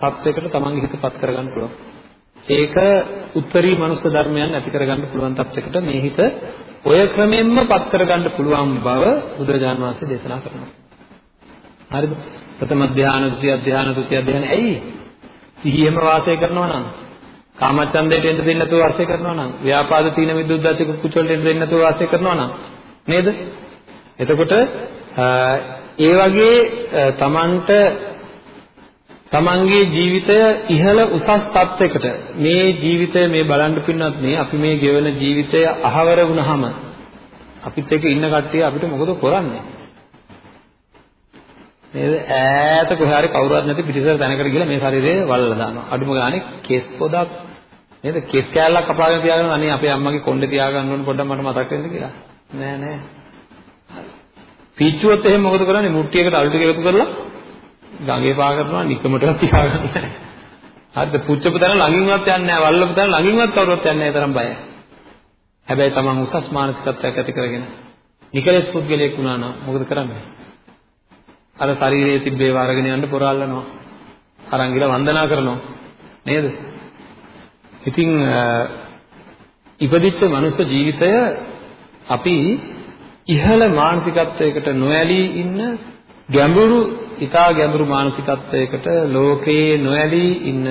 තත්වයකට තමන්ගේ හිතපත් කරගන්න පුළුවන්. ඒක උත්තරී මනුස්ස ධර්මයන් ඇති කරගන්න පුළුවන් තත්වයකට මේ හිත ඔය ක්‍රමෙන්ම පත් කරගන්න පුළුවන් බව බුදුරජාණන් වහන්සේ දේශනා කරනවා. හරිද? ප්‍රථම ධානය, ဒုတိ ය ධානය, තෘතිය ධානය. ඇයි? සිහියෙම වාසය කරනවා නම් කාමච්ඡන්දයට එන්න දෙන්නේ නැතුව වාසය කරනවා නම් ව්‍යාපාද තීන විදුද්දච්ච කුචලට එන්න දෙන්නේ නැතුව වාසය කරනවා නම් නේද? එතකොට ඒ වගේ තමන්ට තමන්ගේ ජීවිතය ඉහළ උසස් තත්යකට මේ ජීවිතය මේ බලන්න පින්නත් මේ අපි මේ ගෙවන ජීවිතය අහවර වුණාම අපිත් එක්ක ඉන්න කට්ටිය අපිට මොකද කරන්නේ? නේද ඈත කොහේ හරි කවුරුවත් නැති පිටිසර තැනකට ගිහලා මේ ශරීරය වල්ලා දානවා. අඩුම ගානේ කෙස් පොදක් නේද? කෙස් කෑල්ලක් කපාගෙන තියාගෙන අනේ අපේ අම්මගේ කොණ්ඩේ තියාගන්න ඕන පොඩ්ඩක් මට මතක් වෙන්න කියලා. නෑ නෑ. පිච්චුවොත් එහෙම මොකද කරන්නේ? මුට්ටියකට අලු ටික එකතු කරලා ගඟේ පා කරනවා නිකමටවත් තියාගන්න හරිද? පුච්චපු තැන ළඟින්වත් යන්නේ නෑ. වල්ලපු තැන ළඟින්වත් කවුරුවත් යන්නේ නෑ තරම් බයයි. හැබැයි තමන් උසස් මානසිකත්වයක් ඇති කරගෙන නිකලස් පුද්ගලයෙක් වුණා නම් මොකද කරන්නේ? අර ශරීරයේ තිබ්බේව අරගෙන යන්න පොරාලනවා. අරන් ගිහලා වන්දනා කරනවා. නේද? ඉතින් ඉපදිච්ච මනුස්ස ජීවිතය අපි ඉහළ මානසිකත්වයකට නොඇලී ඉන්න ගැඹුරු ඊටා ගැඹුරු මානසිකත්වයකට ලෝකයේ නොඇලී ඉන්න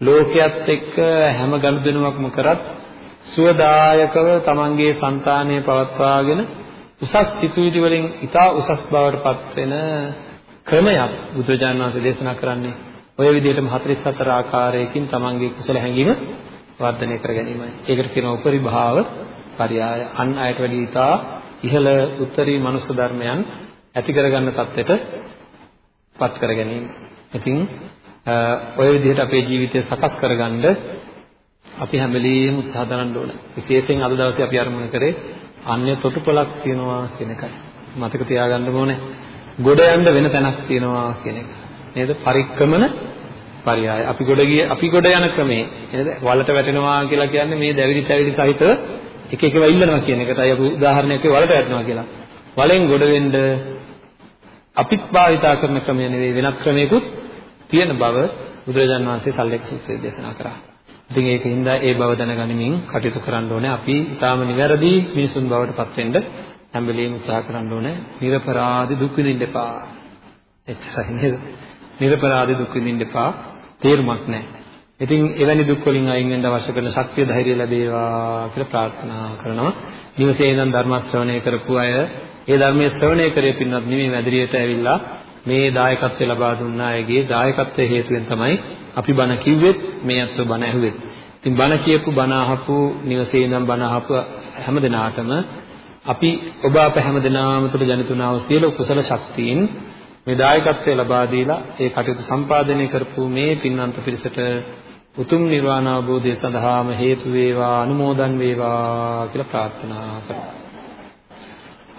ලෝකයේත් එක්ක හැම ගනුදෙනුවක්ම කරත් සුවදායකව තමන්ගේ సంతානය පවත්වාගෙන උසස් සිතුවිලි වලින් ඊටා උසස් බවට පත් වෙන ක්‍රමයක් බුදුරජාණන් වහන්සේ දේශනා කරන්නේ ඔය විදිහටම 44 ආකාරයකින් තමන්ගේ කුසල හැඟීම වර්ධනය කර ගැනීමයි. ඒකට කියනවා උපරිභාව පරියාය. අන් අයට වැඩි ඊටා ඉහළ උත්තරී මනුස්ස ධර්මයන් ඇති කරගන්න තත්ත්වයට පත් කර ගැනීම. ඉතින් ඔය විදිහට අපේ ජීවිතය සකස් කරගන්න අපි හැම වෙලෙම උත්සාහ දරන්න ඕන. විශේෂයෙන් අද දවසේ අපි අරමුණු කරේ අන්‍ය තොටුපළක් තියනවා කියන එකයි. මතක තියාගන්න ඕනේ. ගොඩ යන්න වෙන තැනක් තියනවා කියන එක. නේද? පරික්‍රමන පරියාය. අපි ගොඩ ගිය අපි ගොඩ යන ක්‍රමේ නේද? වලට වැටෙනවා කියලා කියන්නේ මේ දැවිලි තැවිලි සහිතව එක එකව ඉල්ලනවා කියන එකටයි අපි උදාහරණයක් වලට වැටෙනවා කියලා. වලෙන් ගොඩ වෙන්න අපිත් භාවිතා කරන ක්‍රමය නෙවෙයි වෙනත් ක්‍රමයකුත් තියෙන බව බුදුරජාණන් වහන්සේ සල්ලෙක් සූත්‍රයේ දේශනා කරා. ඉතින් ඒකින්ද ඒ බව දැනගනිමින් කටයුතු කරන්න ඕනේ. අපි ඊටාම නිවැරදි මිනිසුන් බවට පත් වෙන්න හැම වෙලෙම උත්සාහ කරන්න ඕනේ. නිර්පරාදි දුක් විඳින්න එපා. එච්චරයි නේද? නිර්පරාදි දුක් විඳින්න එපා. තේරුමක් නැහැ. ඉතින් එවැනි දුක් වලින් අයින් වෙන්න අවශ්‍ය කරන ශක්තිය ධෛර්යය ලැබේවා කියලා ප්‍රාර්ථනා කරනවා. නිවසේ ඉඳන් ධර්ම ශ්‍රවණය කරපු අය ඒ ධර්මයේ ශ්‍රවණය කරේ පින්නත් නෙමෙයි මැදිරියට ඇවිල්ලා මේ දායකත්වය ලබා දුන්න අයගේ දායකත්වයේ හේතුවෙන් තමයි අපි බණ කිව්වෙත් මේ අත්ව බණ ඇහුවෙත්. ඉතින් බණ කියපු බණ අහපු නිවසේ ඉඳන් බණ අහපු හැම දිනාටම අපි ඔබ අප හැම දිනාම තුළ ජනිතුනාව සියලු කුසල ශක්තියින් මේ දායකත්වය ලබා දීලා ඒ කටයුතු සම්පාදනය කරපු මේ පින්වන්ත පිරිසට උතුම් නිර්වාණ අවබෝධය සඳහාම හේතු වේවා අනුමෝදන් වේවා කියලා ප්‍රාර්ථනා කරනවා.